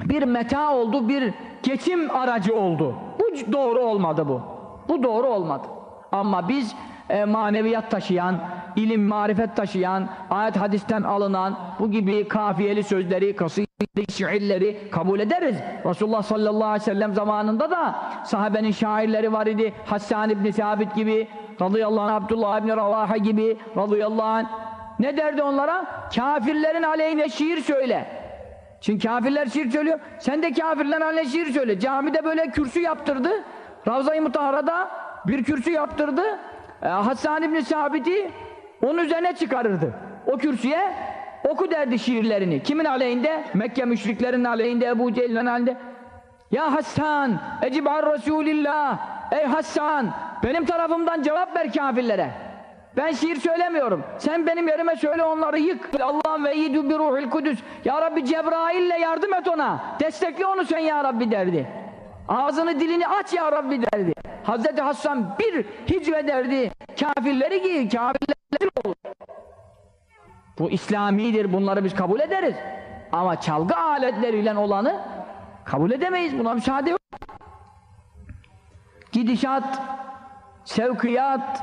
bir meta oldu, bir geçim aracı oldu. Bu doğru olmadı bu. Bu doğru olmadı. Ama biz e, maneviyat taşıyan, ilim, marifet taşıyan, ayet hadisten alınan bu gibi kafiyeli sözleri, kasideli şiirleri kabul ederiz. Resulullah sallallahu aleyhi ve sellem zamanında da sahabenin şairleri var idi. Hassan İbni Sabit gibi, radıyallahu anh, Abdullah İbni Ravaha gibi, radıyallahu anh. Ne derdi onlara? Kafirlerin aleyhine şiir söyle. Çünkü kafirler şiir söylüyor. Sen de kafirlerin aleyhine şiir söyle. Camide böyle kürsü yaptırdı. Ravza-i Mutahara'da bir kürsü yaptırdı. Ee, Hassan İbni Sabit'i onun üzerine çıkarırdı. O kürsüye oku derdi şiirlerini. Kimin aleyhinde? Mekke müşriklerinin aleyhinde, Ebu Cehil'in aleyhinde. Ya Hassan, ecib ar Resulillah. Ey Hassan, benim tarafımdan cevap ver kafirlere. Ben şiir söylemiyorum. Sen benim yerime söyle onları yık. Allah'ım ve yidu bir ruhil kudüs. Ya Rabbi Cebrail'le yardım et ona. Destekle onu sen ya Rabbi derdi. Ağzını dilini aç ya Rabbi derdi. Hazreti Hasan bir hicve derdi. Kafirleri giy, kafirleri olur. Bu İslamidir, bunları biz kabul ederiz. Ama çalgı aletleriyle olanı kabul edemeyiz. Buna müsaade yok. Gidişat, sevkiyat,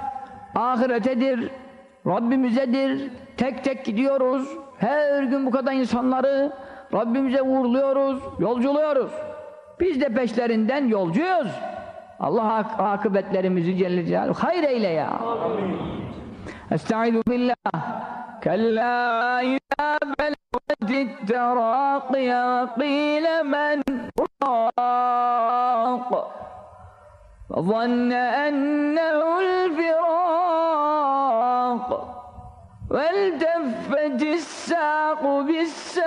ahiretedir, Rabbimizedir. Tek tek gidiyoruz. Her gün bu kadar insanları Rabbimize uğurluyoruz, yolculuyoruz. Biz de peşlerinden yolcuyuz. Allah ak akıbetlerimizi Celle Celaluhu hayır eyle ya. Estaizu billah. Kella idâ belvetit terâqiya qîle men وظن أنه الفراق والتفت الساق بالساق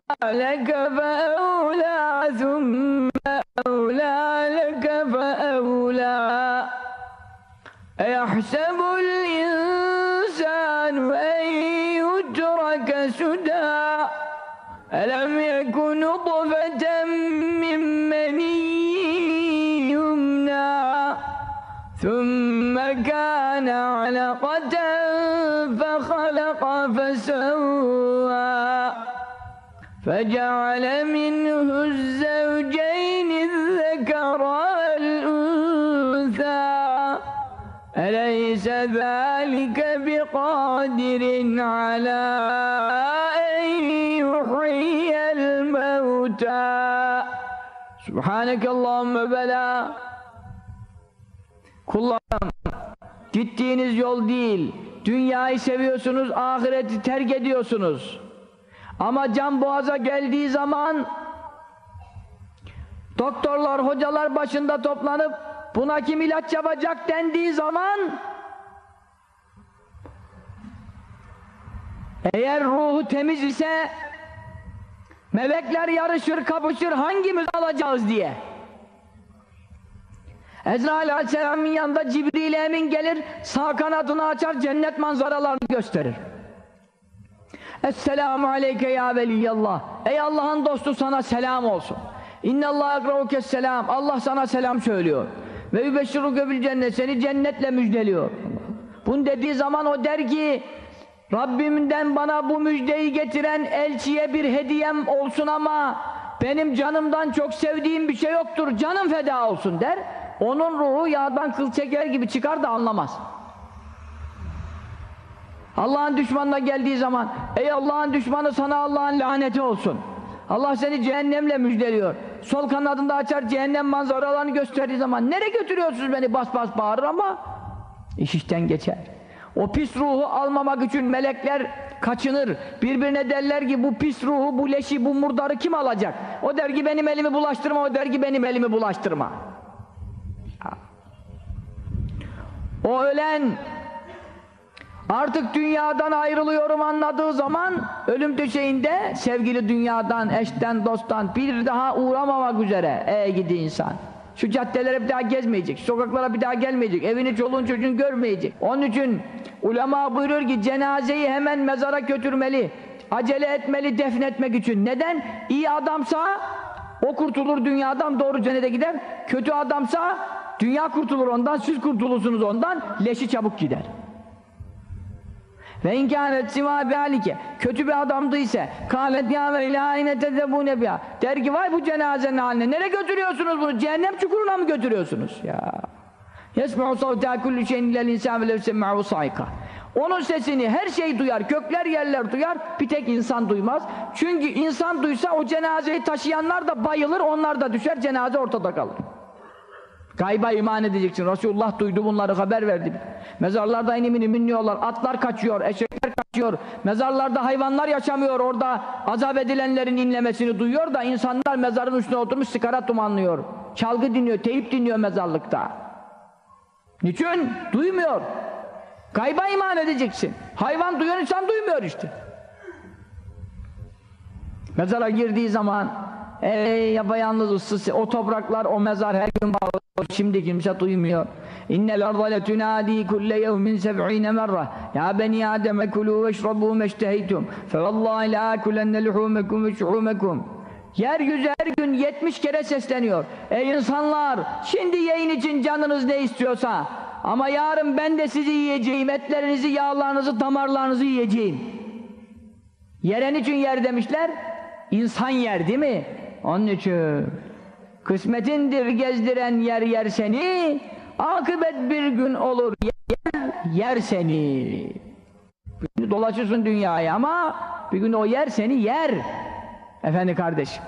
لك فأولى ثم أولى لك فأولى. أيحسب الإنسان أن يترك سدى؟ ألم يكن نطفة من مني يمنى؟ ثم كان علقة فخلق فسوى. فجعل منه الزوجين الذكر والأنثى أليس ذلك بقادر على أن يحيي الموتى سبحانك اللهم بلى Kullarım, gittiğiniz yol değil, dünyayı seviyorsunuz, ahireti terk ediyorsunuz. Ama can boğaza geldiği zaman doktorlar, hocalar başında toplanıp buna kim ilaç yapacak dendiği zaman eğer ruhu temiz ise melekler yarışır, kapışır hangimiz alacağız diye. Ezrail Aleyhisselam'ın yanında Cibril Emin gelir, sağ kanadını açar, cennet manzaralarını gösterir. Esselamu aleyke ya veliyallah. Ey Allah'ın dostu sana selam olsun. İnnallâh ekrauke selam. Allah sana selam söylüyor. Ve yübeşşiruke bil cennet. Seni cennetle müjdeliyor. Bunu dediği zaman o der ki Rabbimden bana bu müjdeyi getiren elçiye bir hediyem olsun ama benim canımdan çok sevdiğim bir şey yoktur. Canım feda olsun der. Onun ruhu yağdan kıl çeker gibi çıkar da anlamaz. Allah'ın düşmanına geldiği zaman ey Allah'ın düşmanı sana Allah'ın laneti olsun. Allah seni cehennemle müjdeliyor. Sol kanadında açar cehennem manzaralarını gösterdiği zaman nereye götürüyorsunuz beni bas bas bağırır ama iş işten geçer. O pis ruhu almamak için melekler kaçınır. Birbirine derler ki bu pis ruhu, bu leşi, bu murdarı kim alacak? O der ki benim elimi bulaştırma, o der ki benim elimi bulaştırma. O ölen artık dünyadan ayrılıyorum anladığı zaman ölüm döşeğinde sevgili dünyadan, eşten, dosttan bir daha uğramamak üzere ey gidi insan. Şu caddelere bir daha gezmeyecek, sokaklara bir daha gelmeyecek, evini çoluğun çocuğunu görmeyecek. Onun için ulema buyurur ki cenazeyi hemen mezara götürmeli, acele etmeli defnetmek için. Neden? İyi adamsa o kurtulur dünyadan doğru cennete gider. Kötü adamsa dünya kurtulur ondan, siz kurtulursunuz ondan, leşi çabuk gider. Ve inkânet sivâ bi'alike kötü bir adamdı ise kâlet ya ve ilâ ine tezebûne biha der ki vay bu cenazenin haline nereye götürüyorsunuz bunu? Cehennem çukuruna mı götürüyorsunuz? Ya. Yesme'u savtâ kullu şeyin illel insân ve levsemme'u sayka. Onun sesini her şey duyar gökler yerler duyar bir tek insan duymaz. Çünkü insan duysa o cenazeyi taşıyanlar da bayılır onlar da düşer cenaze ortada kalır Gayba iman edeceksin. Resulullah duydu bunları haber verdi. Mezarlarda inim inim inliyorlar. Atlar kaçıyor, eşekler kaçıyor. Mezarlarda hayvanlar yaşamıyor. Orada azap edilenlerin inlemesini duyuyor da insanlar mezarın üstüne oturmuş sigara dumanlıyor. Çalgı dinliyor, teyip dinliyor mezarlıkta. Niçin? Duymuyor. Gayba iman edeceksin. Hayvan duyuyor, insan duymuyor işte. Mezara girdiği zaman ey yapayalnız ıssız o topraklar, o mezar her gün bağlı. Şimdi kimse duymuyor. İnnel arda letunadi kulle yevmin seb'ine merre. Ya beni Adem kulu veşrabu meşteheytum. Fevallahi la akulenne luhumekum ve şuhumekum. Yeryüzü her gün 70 kere sesleniyor. Ey insanlar! Şimdi yayın için canınız ne istiyorsa ama yarın ben de sizi yiyeceğim. Etlerinizi, yağlarınızı, damarlarınızı yiyeceğim. Yeren için yer demişler. İnsan yer değil mi? Onun için Kısmetindir gezdiren yer yer seni, akıbet bir gün olur yer yer seni. Dolaşırsın dünyaya ama bir gün o yer seni yer. Efendi kardeşim.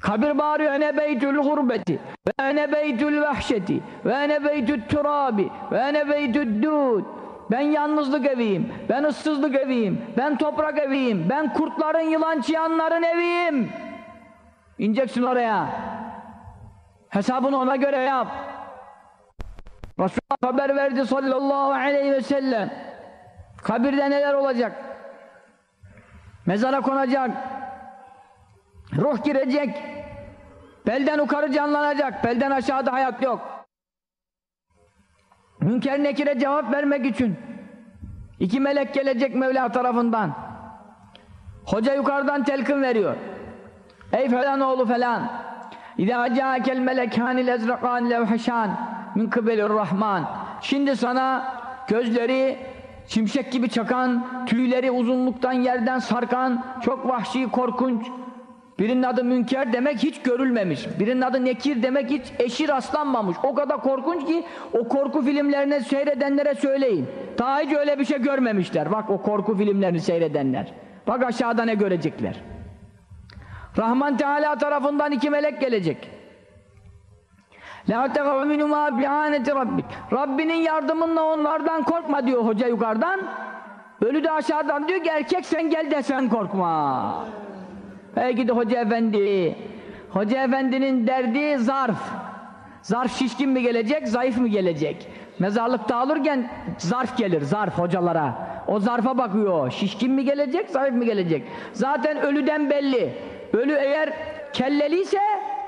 Kabir bağırıyor ene beytül gurbeti ve ene beytül vahşeti ve ene beytül turabi ve ene beytül dud ben yalnızlık eviyim, ben ıssızlık eviyim, ben toprak eviyim, ben kurtların, yılan çıyanların eviyim. İneceksin oraya. Hesabını ona göre yap. Resulullah haber verdi sallallahu aleyhi ve sellem. Kabirde neler olacak? Mezara konacak. Ruh girecek. Belden yukarı canlanacak. Belden aşağıda hayat yok. Münker nekire cevap vermek için iki melek gelecek Mevla tarafından. Hoca yukarıdan telkin veriyor. Ey falan oğlu falan. İzâ câkel melekânil ezrakân levheşân min kıbelir rahman. Şimdi sana gözleri şimşek gibi çakan, tüyleri uzunluktan yerden sarkan, çok vahşi, korkunç, Birinin adı Münker demek hiç görülmemiş. Birinin adı Nekir demek hiç eşi rastlanmamış. O kadar korkunç ki o korku filmlerini seyredenlere söyleyin. Daha hiç öyle bir şey görmemişler. Bak o korku filmlerini seyredenler. Bak aşağıda ne görecekler. Rahman Teala tarafından iki melek gelecek. La tegav minuma bi'aneti. Rabbinin yardımınla onlardan korkma diyor hoca yukarıdan. Ölü de aşağıdan diyor ki erkek sen gel de sen korkma. Ey gidi hoca efendi. Hoca efendinin derdi zarf. Zarf şişkin mi gelecek, zayıf mı gelecek? Mezarlıkta alırken zarf gelir, zarf hocalara. O zarfa bakıyor. Şişkin mi gelecek, zayıf mı gelecek? Zaten ölüden belli. Ölü eğer kelleliyse,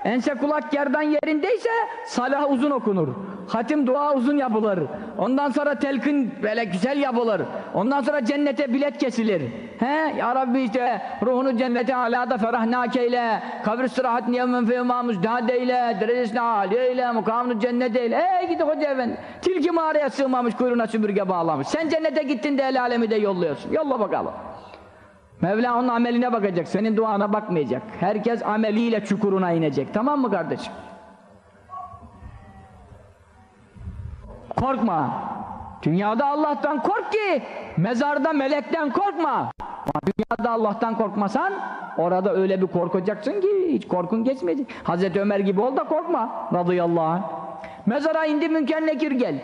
ense kulak yerden yerindeyse salah uzun okunur. Hatim dua uzun yapılır. Ondan sonra telkin böyle güzel yapılır. Ondan sonra cennete bilet kesilir. He ya Rabbi işte ruhunu cennete alada ferahnak eyle. Kabir istirahat niyemmen feyma müzdad eyle. Derecesine âli eyle. Mukamını cennet eyle. Ey gidi hoca efendi. Tilki mağaraya sığmamış kuyruğuna süpürge bağlamış. Sen cennete gittin de el alemi de yolluyorsun. Yolla bakalım. Mevla onun ameline bakacak. Senin duana bakmayacak. Herkes ameliyle çukuruna inecek. Tamam mı kardeşim? Korkma. Dünyada Allah'tan kork ki mezarda melekten korkma. Ama dünyada Allah'tan korkmasan orada öyle bir korkacaksın ki hiç korkun geçmeyecek. Hazreti Ömer gibi ol da korkma. Radıyallahu anh. Mezara indi münker nekir gel.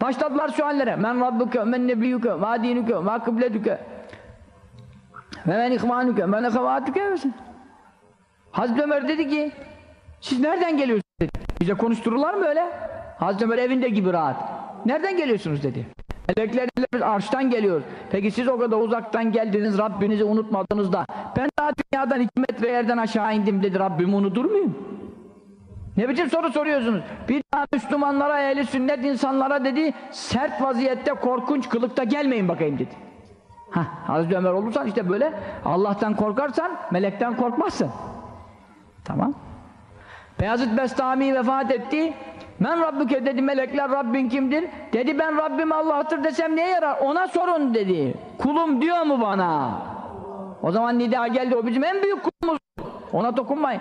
Başladılar suallere. Men rabbuke, men nebiyyuke, ma dinuke, ma kıbleduke. Ve men ihvanuke, men ehevatuke. Hazreti Ömer dedi ki siz nereden geliyorsunuz dedi. Bize konuştururlar mı öyle? Hazreti Ömer evinde gibi rahat. Nereden geliyorsunuz dedi. Melekler biz arştan geliyoruz. Peki siz o kadar uzaktan geldiniz Rabbinizi unutmadınız da ben daha dünyadan iki metre yerden aşağı indim dedi Rabbimi unutur muyum? Ne biçim soru soruyorsunuz? Bir daha Müslümanlara, ehli sünnet insanlara dedi sert vaziyette, korkunç kılıkta gelmeyin bakayım dedi. Hah, Hazreti Ömer olursan işte böyle Allah'tan korkarsan melekten korkmazsın. Tamam. Beyazıt Bestami vefat etti. Men Rabbüke dedi melekler Rabbin kimdir? Dedi ben Rabbim Allah'tır desem neye yarar? Ona sorun dedi. Kulum diyor mu bana? O zaman nida geldi o bizim en büyük kulumuz. Ona dokunmayın.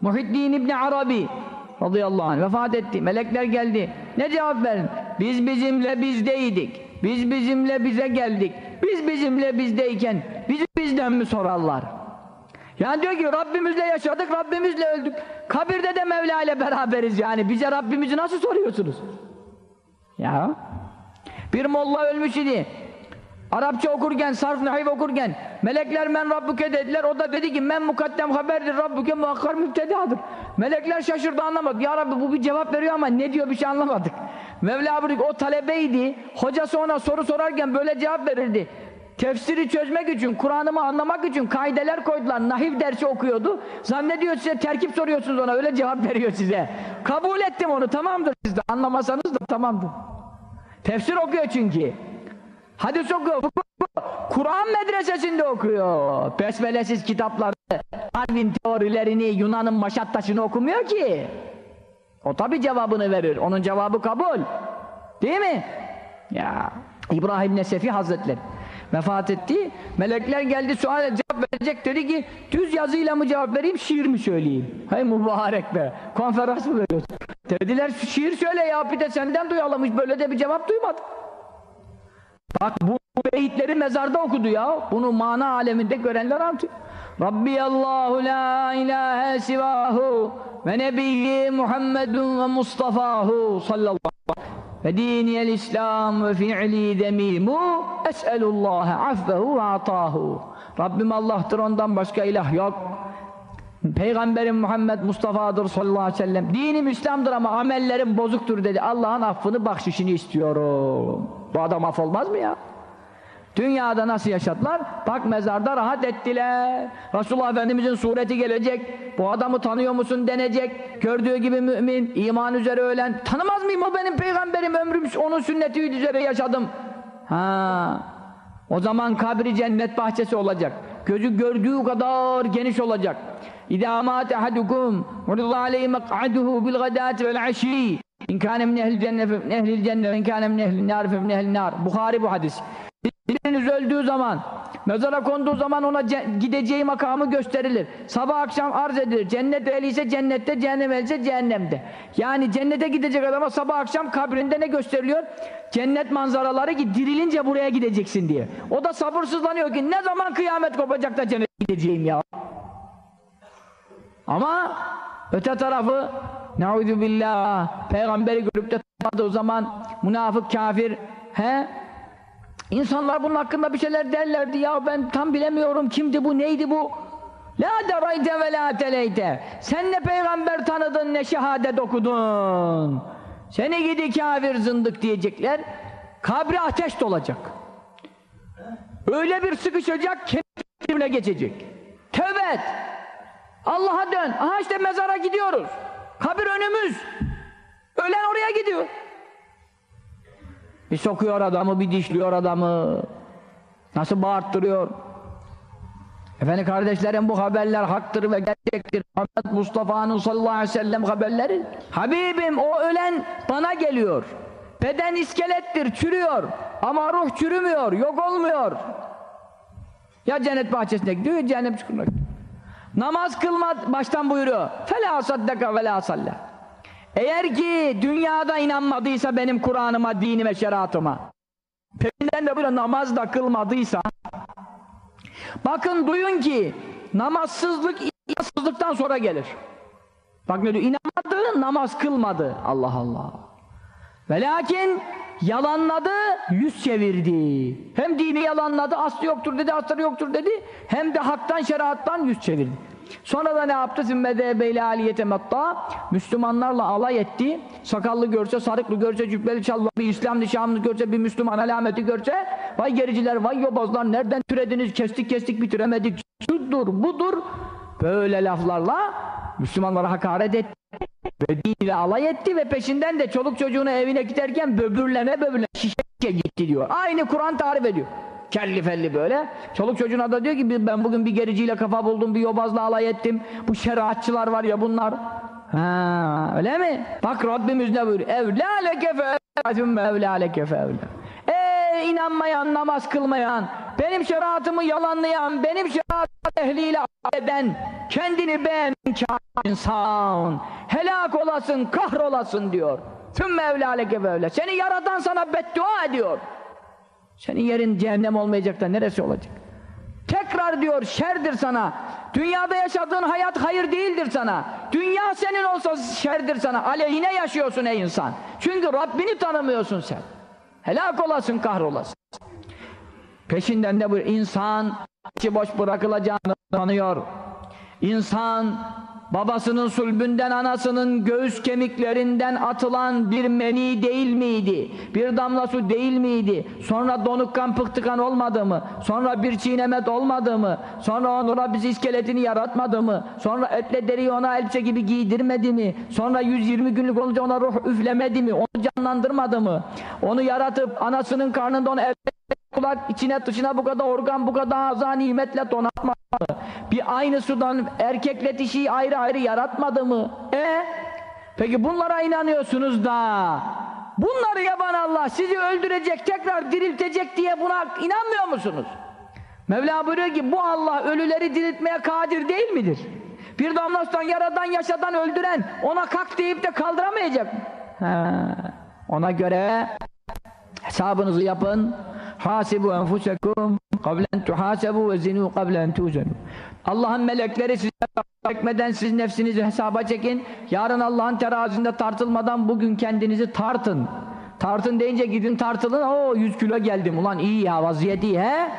Muhiddin İbni Arabi radıyallahu anh vefat etti. Melekler geldi. Ne cevap verin? Biz bizimle bizdeydik. Biz bizimle bize geldik. Biz bizimle bizdeyken bizi bizden mi sorarlar? Yani diyor ki Rabbimizle yaşadık, Rabbimizle öldük. Kabirde de Mevla ile beraberiz yani. Bize Rabbimizi nasıl soruyorsunuz? Ya. Bir molla ölmüş idi. Arapça okurken, sarf nahiv okurken melekler men rabbuke dediler. O da dedi ki men mukaddem haberdir rabbuke muhakkar müptedadır. Melekler şaşırdı anlamadı. Ya Rabbi bu bir cevap veriyor ama ne diyor bir şey anlamadık. Mevla buyuruyor o talebeydi. Hocası ona soru sorarken böyle cevap verirdi. Tefsiri çözmek için, Kur'an'ımı anlamak için kaideler koydular. Nahiv dersi okuyordu. Zannediyor size terkip soruyorsunuz ona. Öyle cevap veriyor size. Kabul ettim onu. Tamamdır siz de. Anlamasanız da tamamdır. Tefsir okuyor çünkü. Hadis okuyor. Kur'an medresesinde okuyor. Besmelesiz kitapları, Darwin teorilerini, Yunan'ın maşat taşını okumuyor ki. O tabi cevabını verir. Onun cevabı kabul. Değil mi? Ya İbrahim Nesefi Hazretleri. vefat etti. Melekler geldi sual cevap verecek dedi ki düz yazıyla mı cevap vereyim şiir mi söyleyeyim? Hay mübarek be konferans mı veriyorsun? Dediler şiir söyle ya bir de senden duyalım böyle de bir cevap duymadım. Bak bu beyitleri mezarda okudu ya. Bunu mana aleminde görenler anlatıyor. Rabbi Allahu la ilahe sivahu ve nebiyyi Muhammedun ve Mustafahu sallallahu ve diniyel İslam ve fi'li demimu es'elullaha affehu ve atahu Rabbim Allah'tır ondan başka ilah yok Peygamberim Muhammed Mustafa'dır sallallahu aleyhi ve sellem dinim İslam'dır ama amellerim bozuktur dedi Allah'ın affını bahşişini istiyorum bu adam af olmaz mı ya Dünyada nasıl yaşadılar? Bak mezarda rahat ettiler. Resulullah Efendimizin sureti gelecek. Bu adamı tanıyor musun denecek. Gördüğü gibi mümin, iman üzere ölen. Tanımaz mıyım o benim peygamberim ömrüm onun sünneti üzere yaşadım. Ha. O zaman kabri cennet bahçesi olacak. Gözü gördüğü kadar geniş olacak. Aleyhi mek'aduhu bil gadâti vel aşî İn kâne min ehlil cennet fe min ehlil cennet in kâne min ehlil nâr fe min ehlil nâr Bukhari bu hadis. Biriniz öldüğü zaman, mezara konduğu zaman ona gideceği makamı gösterilir. Sabah akşam arz edilir. Cennet ehli ise cennette, cehennem ehli ise cehennemde. Yani cennete gidecek adama sabah akşam kabrinde ne gösteriliyor? Cennet manzaraları ki dirilince buraya gideceksin diye. O da sabırsızlanıyor ki ne zaman kıyamet kopacak da cennete gideceğim ya. Ama öte tarafı Nauzu billah peygamberi görüp de tanımadığı zaman münafık kafir he? İnsanlar bunun hakkında bir şeyler derlerdi. Ya ben tam bilemiyorum kimdi bu neydi bu? La derayte ve la teleyte. Sen ne peygamber tanıdın ne şehadet okudun. Seni gidi kafir zındık diyecekler. Kabri ateş dolacak. Öyle bir sıkışacak kendine geçecek. Tövbe et Allah'a dön Aha işte mezara gidiyoruz Kabir önümüz Ölen oraya gidiyor bir sokuyor adamı, bir dişliyor adamı. Nasıl bağırttırıyor. Efendim kardeşlerim bu haberler haktır ve gerçektir. Muhammed Mustafa'nın sallallahu aleyhi ve sellem haberleri. Habibim o ölen bana geliyor. Beden iskelettir, çürüyor. Ama ruh çürümüyor, yok olmuyor. Ya cennet bahçesine gidiyor ya cehennem çukuruna gidiyor. Namaz kılma baştan buyuruyor. Fela saddaka ve la. Eğer ki dünyada inanmadıysa benim Kur'an'ıma, dinime, şeriatıma peşinden de böyle namaz da kılmadıysa bakın duyun ki namazsızlık inançsızlıktan sonra gelir. Bak ne diyor? İnanmadı, namaz kılmadı. Allah Allah. Ve lakin yalanladı, yüz çevirdi. Hem dini yalanladı, aslı yoktur dedi, asları yoktur dedi. Hem de haktan, şeriattan yüz çevirdi. Sonra da ne yaptı? Zimmede beyle aliyete matta Müslümanlarla alay etti. Sakallı görse, sarıklı görse, cübbeli çalma, bir İslam nişanını görse, bir Müslüman alameti görse vay gericiler, vay yobazlar nereden türediniz, kestik kestik bitiremedik. Şudur, budur. Böyle laflarla Müslümanlara hakaret etti. Ve diniyle alay etti ve peşinden de çoluk çocuğunu evine giderken böbürlene böbürlene şişe gitti diyor. Aynı Kur'an tarif ediyor kelli felli böyle. Çoluk çocuğuna da diyor ki ben bugün bir gericiyle kafa buldum, bir yobazla alay ettim. Bu şeriatçılar var ya bunlar. Ha, öyle mi? Bak Rabbimiz ne buyuruyor? Fe evlâleke fe Ey inanmayan, namaz kılmayan, benim şeriatımı yalanlayan, benim şeriatımı ehliyle eden, kendini beğen insan, helak olasın, kahrolasın diyor. Tüm mevlaleke böyle. Seni yaratan sana beddua ediyor. Senin yerin cehennem olmayacak da neresi olacak? Tekrar diyor şerdir sana. Dünyada yaşadığın hayat hayır değildir sana. Dünya senin olsa şerdir sana. Aleyhine yaşıyorsun ey insan. Çünkü Rabbini tanımıyorsun sen. Helak olasın, kahrolasın. Peşinden de bu insan içi boş bırakılacağını tanıyor. İnsan babasının sulbünden anasının göğüs kemiklerinden atılan bir meni değil miydi? Bir damla su değil miydi? Sonra donuk kan pıhtıkan olmadı mı? Sonra bir çiğnemet olmadı mı? Sonra ona biz iskeletini yaratmadı mı? Sonra etle deriyi ona elbise gibi giydirmedi mi? Sonra 120 günlük olunca ona ruh üflemedi mi? Onu canlandırmadı mı? Onu yaratıp anasının karnında onu kulak içine dışına bu kadar organ bu kadar azâ nimetle donatmadı bir aynı sudan erkekle dişiyi ayrı ayrı yaratmadı mı? E Peki bunlara inanıyorsunuz da Bunları yapan Allah sizi öldürecek, tekrar diriltecek diye buna inanmıyor musunuz? Mevla buyuruyor ki bu Allah ölüleri diriltmeye kadir değil midir? Bir damla sudan yaradan yaşadan öldüren ona kalk deyip de kaldıramayacak mı? Ha, ona göre hesabınızı yapın. Hasibu enfusekum kablen tuhasebu ve zinu kablen tuzenu. Allah'ın melekleri size çekmeden siz nefsinizi hesaba çekin. Yarın Allah'ın terazinde tartılmadan bugün kendinizi tartın. Tartın deyince gidin tartılın. Oo 100 kilo geldim. Ulan iyi ya vaziyet iyi he?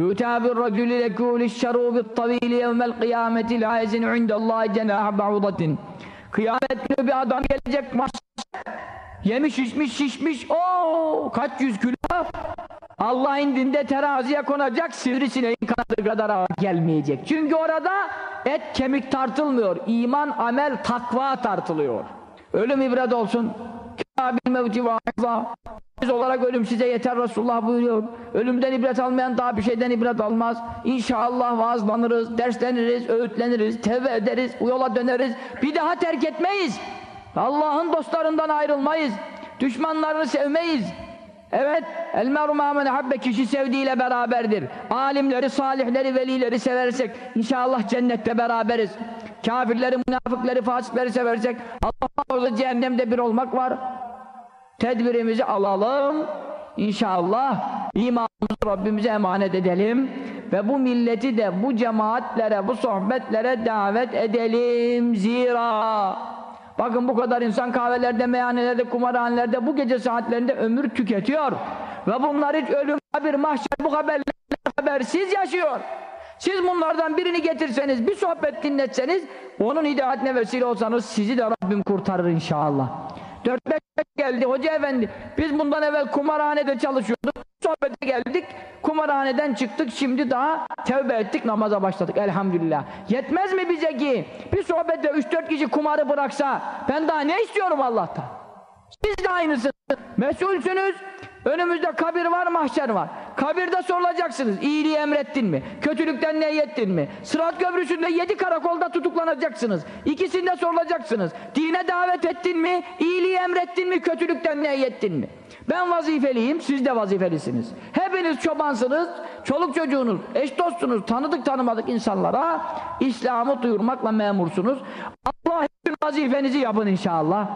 يُؤْتَى بِالرَّجُلِ لَكُولِ الشَّرُوبِ الطَّوِيلِ يَوْمَ الْقِيَامَةِ لَا يَزِنُ عِنْدَ اللّٰهِ جَنَاحَ بَعُضَةٍ Kıyamet günü bir adam gelecek maş yemiş içmiş şişmiş o kaç yüz kilo Allah indinde teraziye konacak sivrisineğin kanadı kadar ağır gelmeyecek. Çünkü orada et kemik tartılmıyor. iman, amel, takva tartılıyor. Ölüm ibret olsun. Kâbil mevti vâhizâ. Biz olarak ölüm size yeter Resulullah buyuruyor. Ölümden ibret almayan daha bir şeyden ibret almaz. İnşallah vaazlanırız, dersleniriz, öğütleniriz, tevbe ederiz, yola döneriz. Bir daha terk etmeyiz. Allah'ın dostlarından ayrılmayız. Düşmanlarını sevmeyiz. Evet, el meru men habbe kişi sevdiğiyle beraberdir. Alimleri, salihleri, velileri seversek inşallah cennette beraberiz. Kafirleri, münafıkları, fasıkları seversek Allah muhafaza cehennemde bir olmak var. Tedbirimizi alalım. İnşallah imanımızı Rabbimize emanet edelim ve bu milleti de bu cemaatlere, bu sohbetlere davet edelim. Zira bakın bu kadar insan kahvelerde, meyhanelerde, kumarhanelerde bu gece saatlerinde ömür tüketiyor. Ve bunlar hiç ölüm, kabir, mahşer bu haberlerle habersiz yaşıyor. Siz bunlardan birini getirseniz, bir sohbet dinletseniz, onun hidayetine vesile olsanız sizi de Rabbim kurtarır inşallah. 4-5 geldi hoca efendi. Biz bundan evvel kumarhanede çalışıyorduk. Sohbete geldik. Kumarhaneden çıktık. Şimdi daha tevbe ettik. Namaza başladık. Elhamdülillah. Yetmez mi bize ki bir sohbette 3-4 kişi kumarı bıraksa ben daha ne istiyorum Allah'tan? Siz de aynısınız. Mesulsünüz. Önümüzde kabir var, mahşer var. Kabirde sorulacaksınız. İyiliği emrettin mi? Kötülükten nehyettin mi? Sırat köprüsünde yedi karakolda tutuklanacaksınız. İkisinde sorulacaksınız. Dine davet ettin mi? İyiliği emrettin mi? Kötülükten nehyettin mi? Ben vazifeliyim, siz de vazifelisiniz. Hepiniz çobansınız, çoluk çocuğunuz, eş dostunuz, tanıdık tanımadık insanlara İslam'ı duyurmakla memursunuz. Allah için vazifenizi yapın inşallah.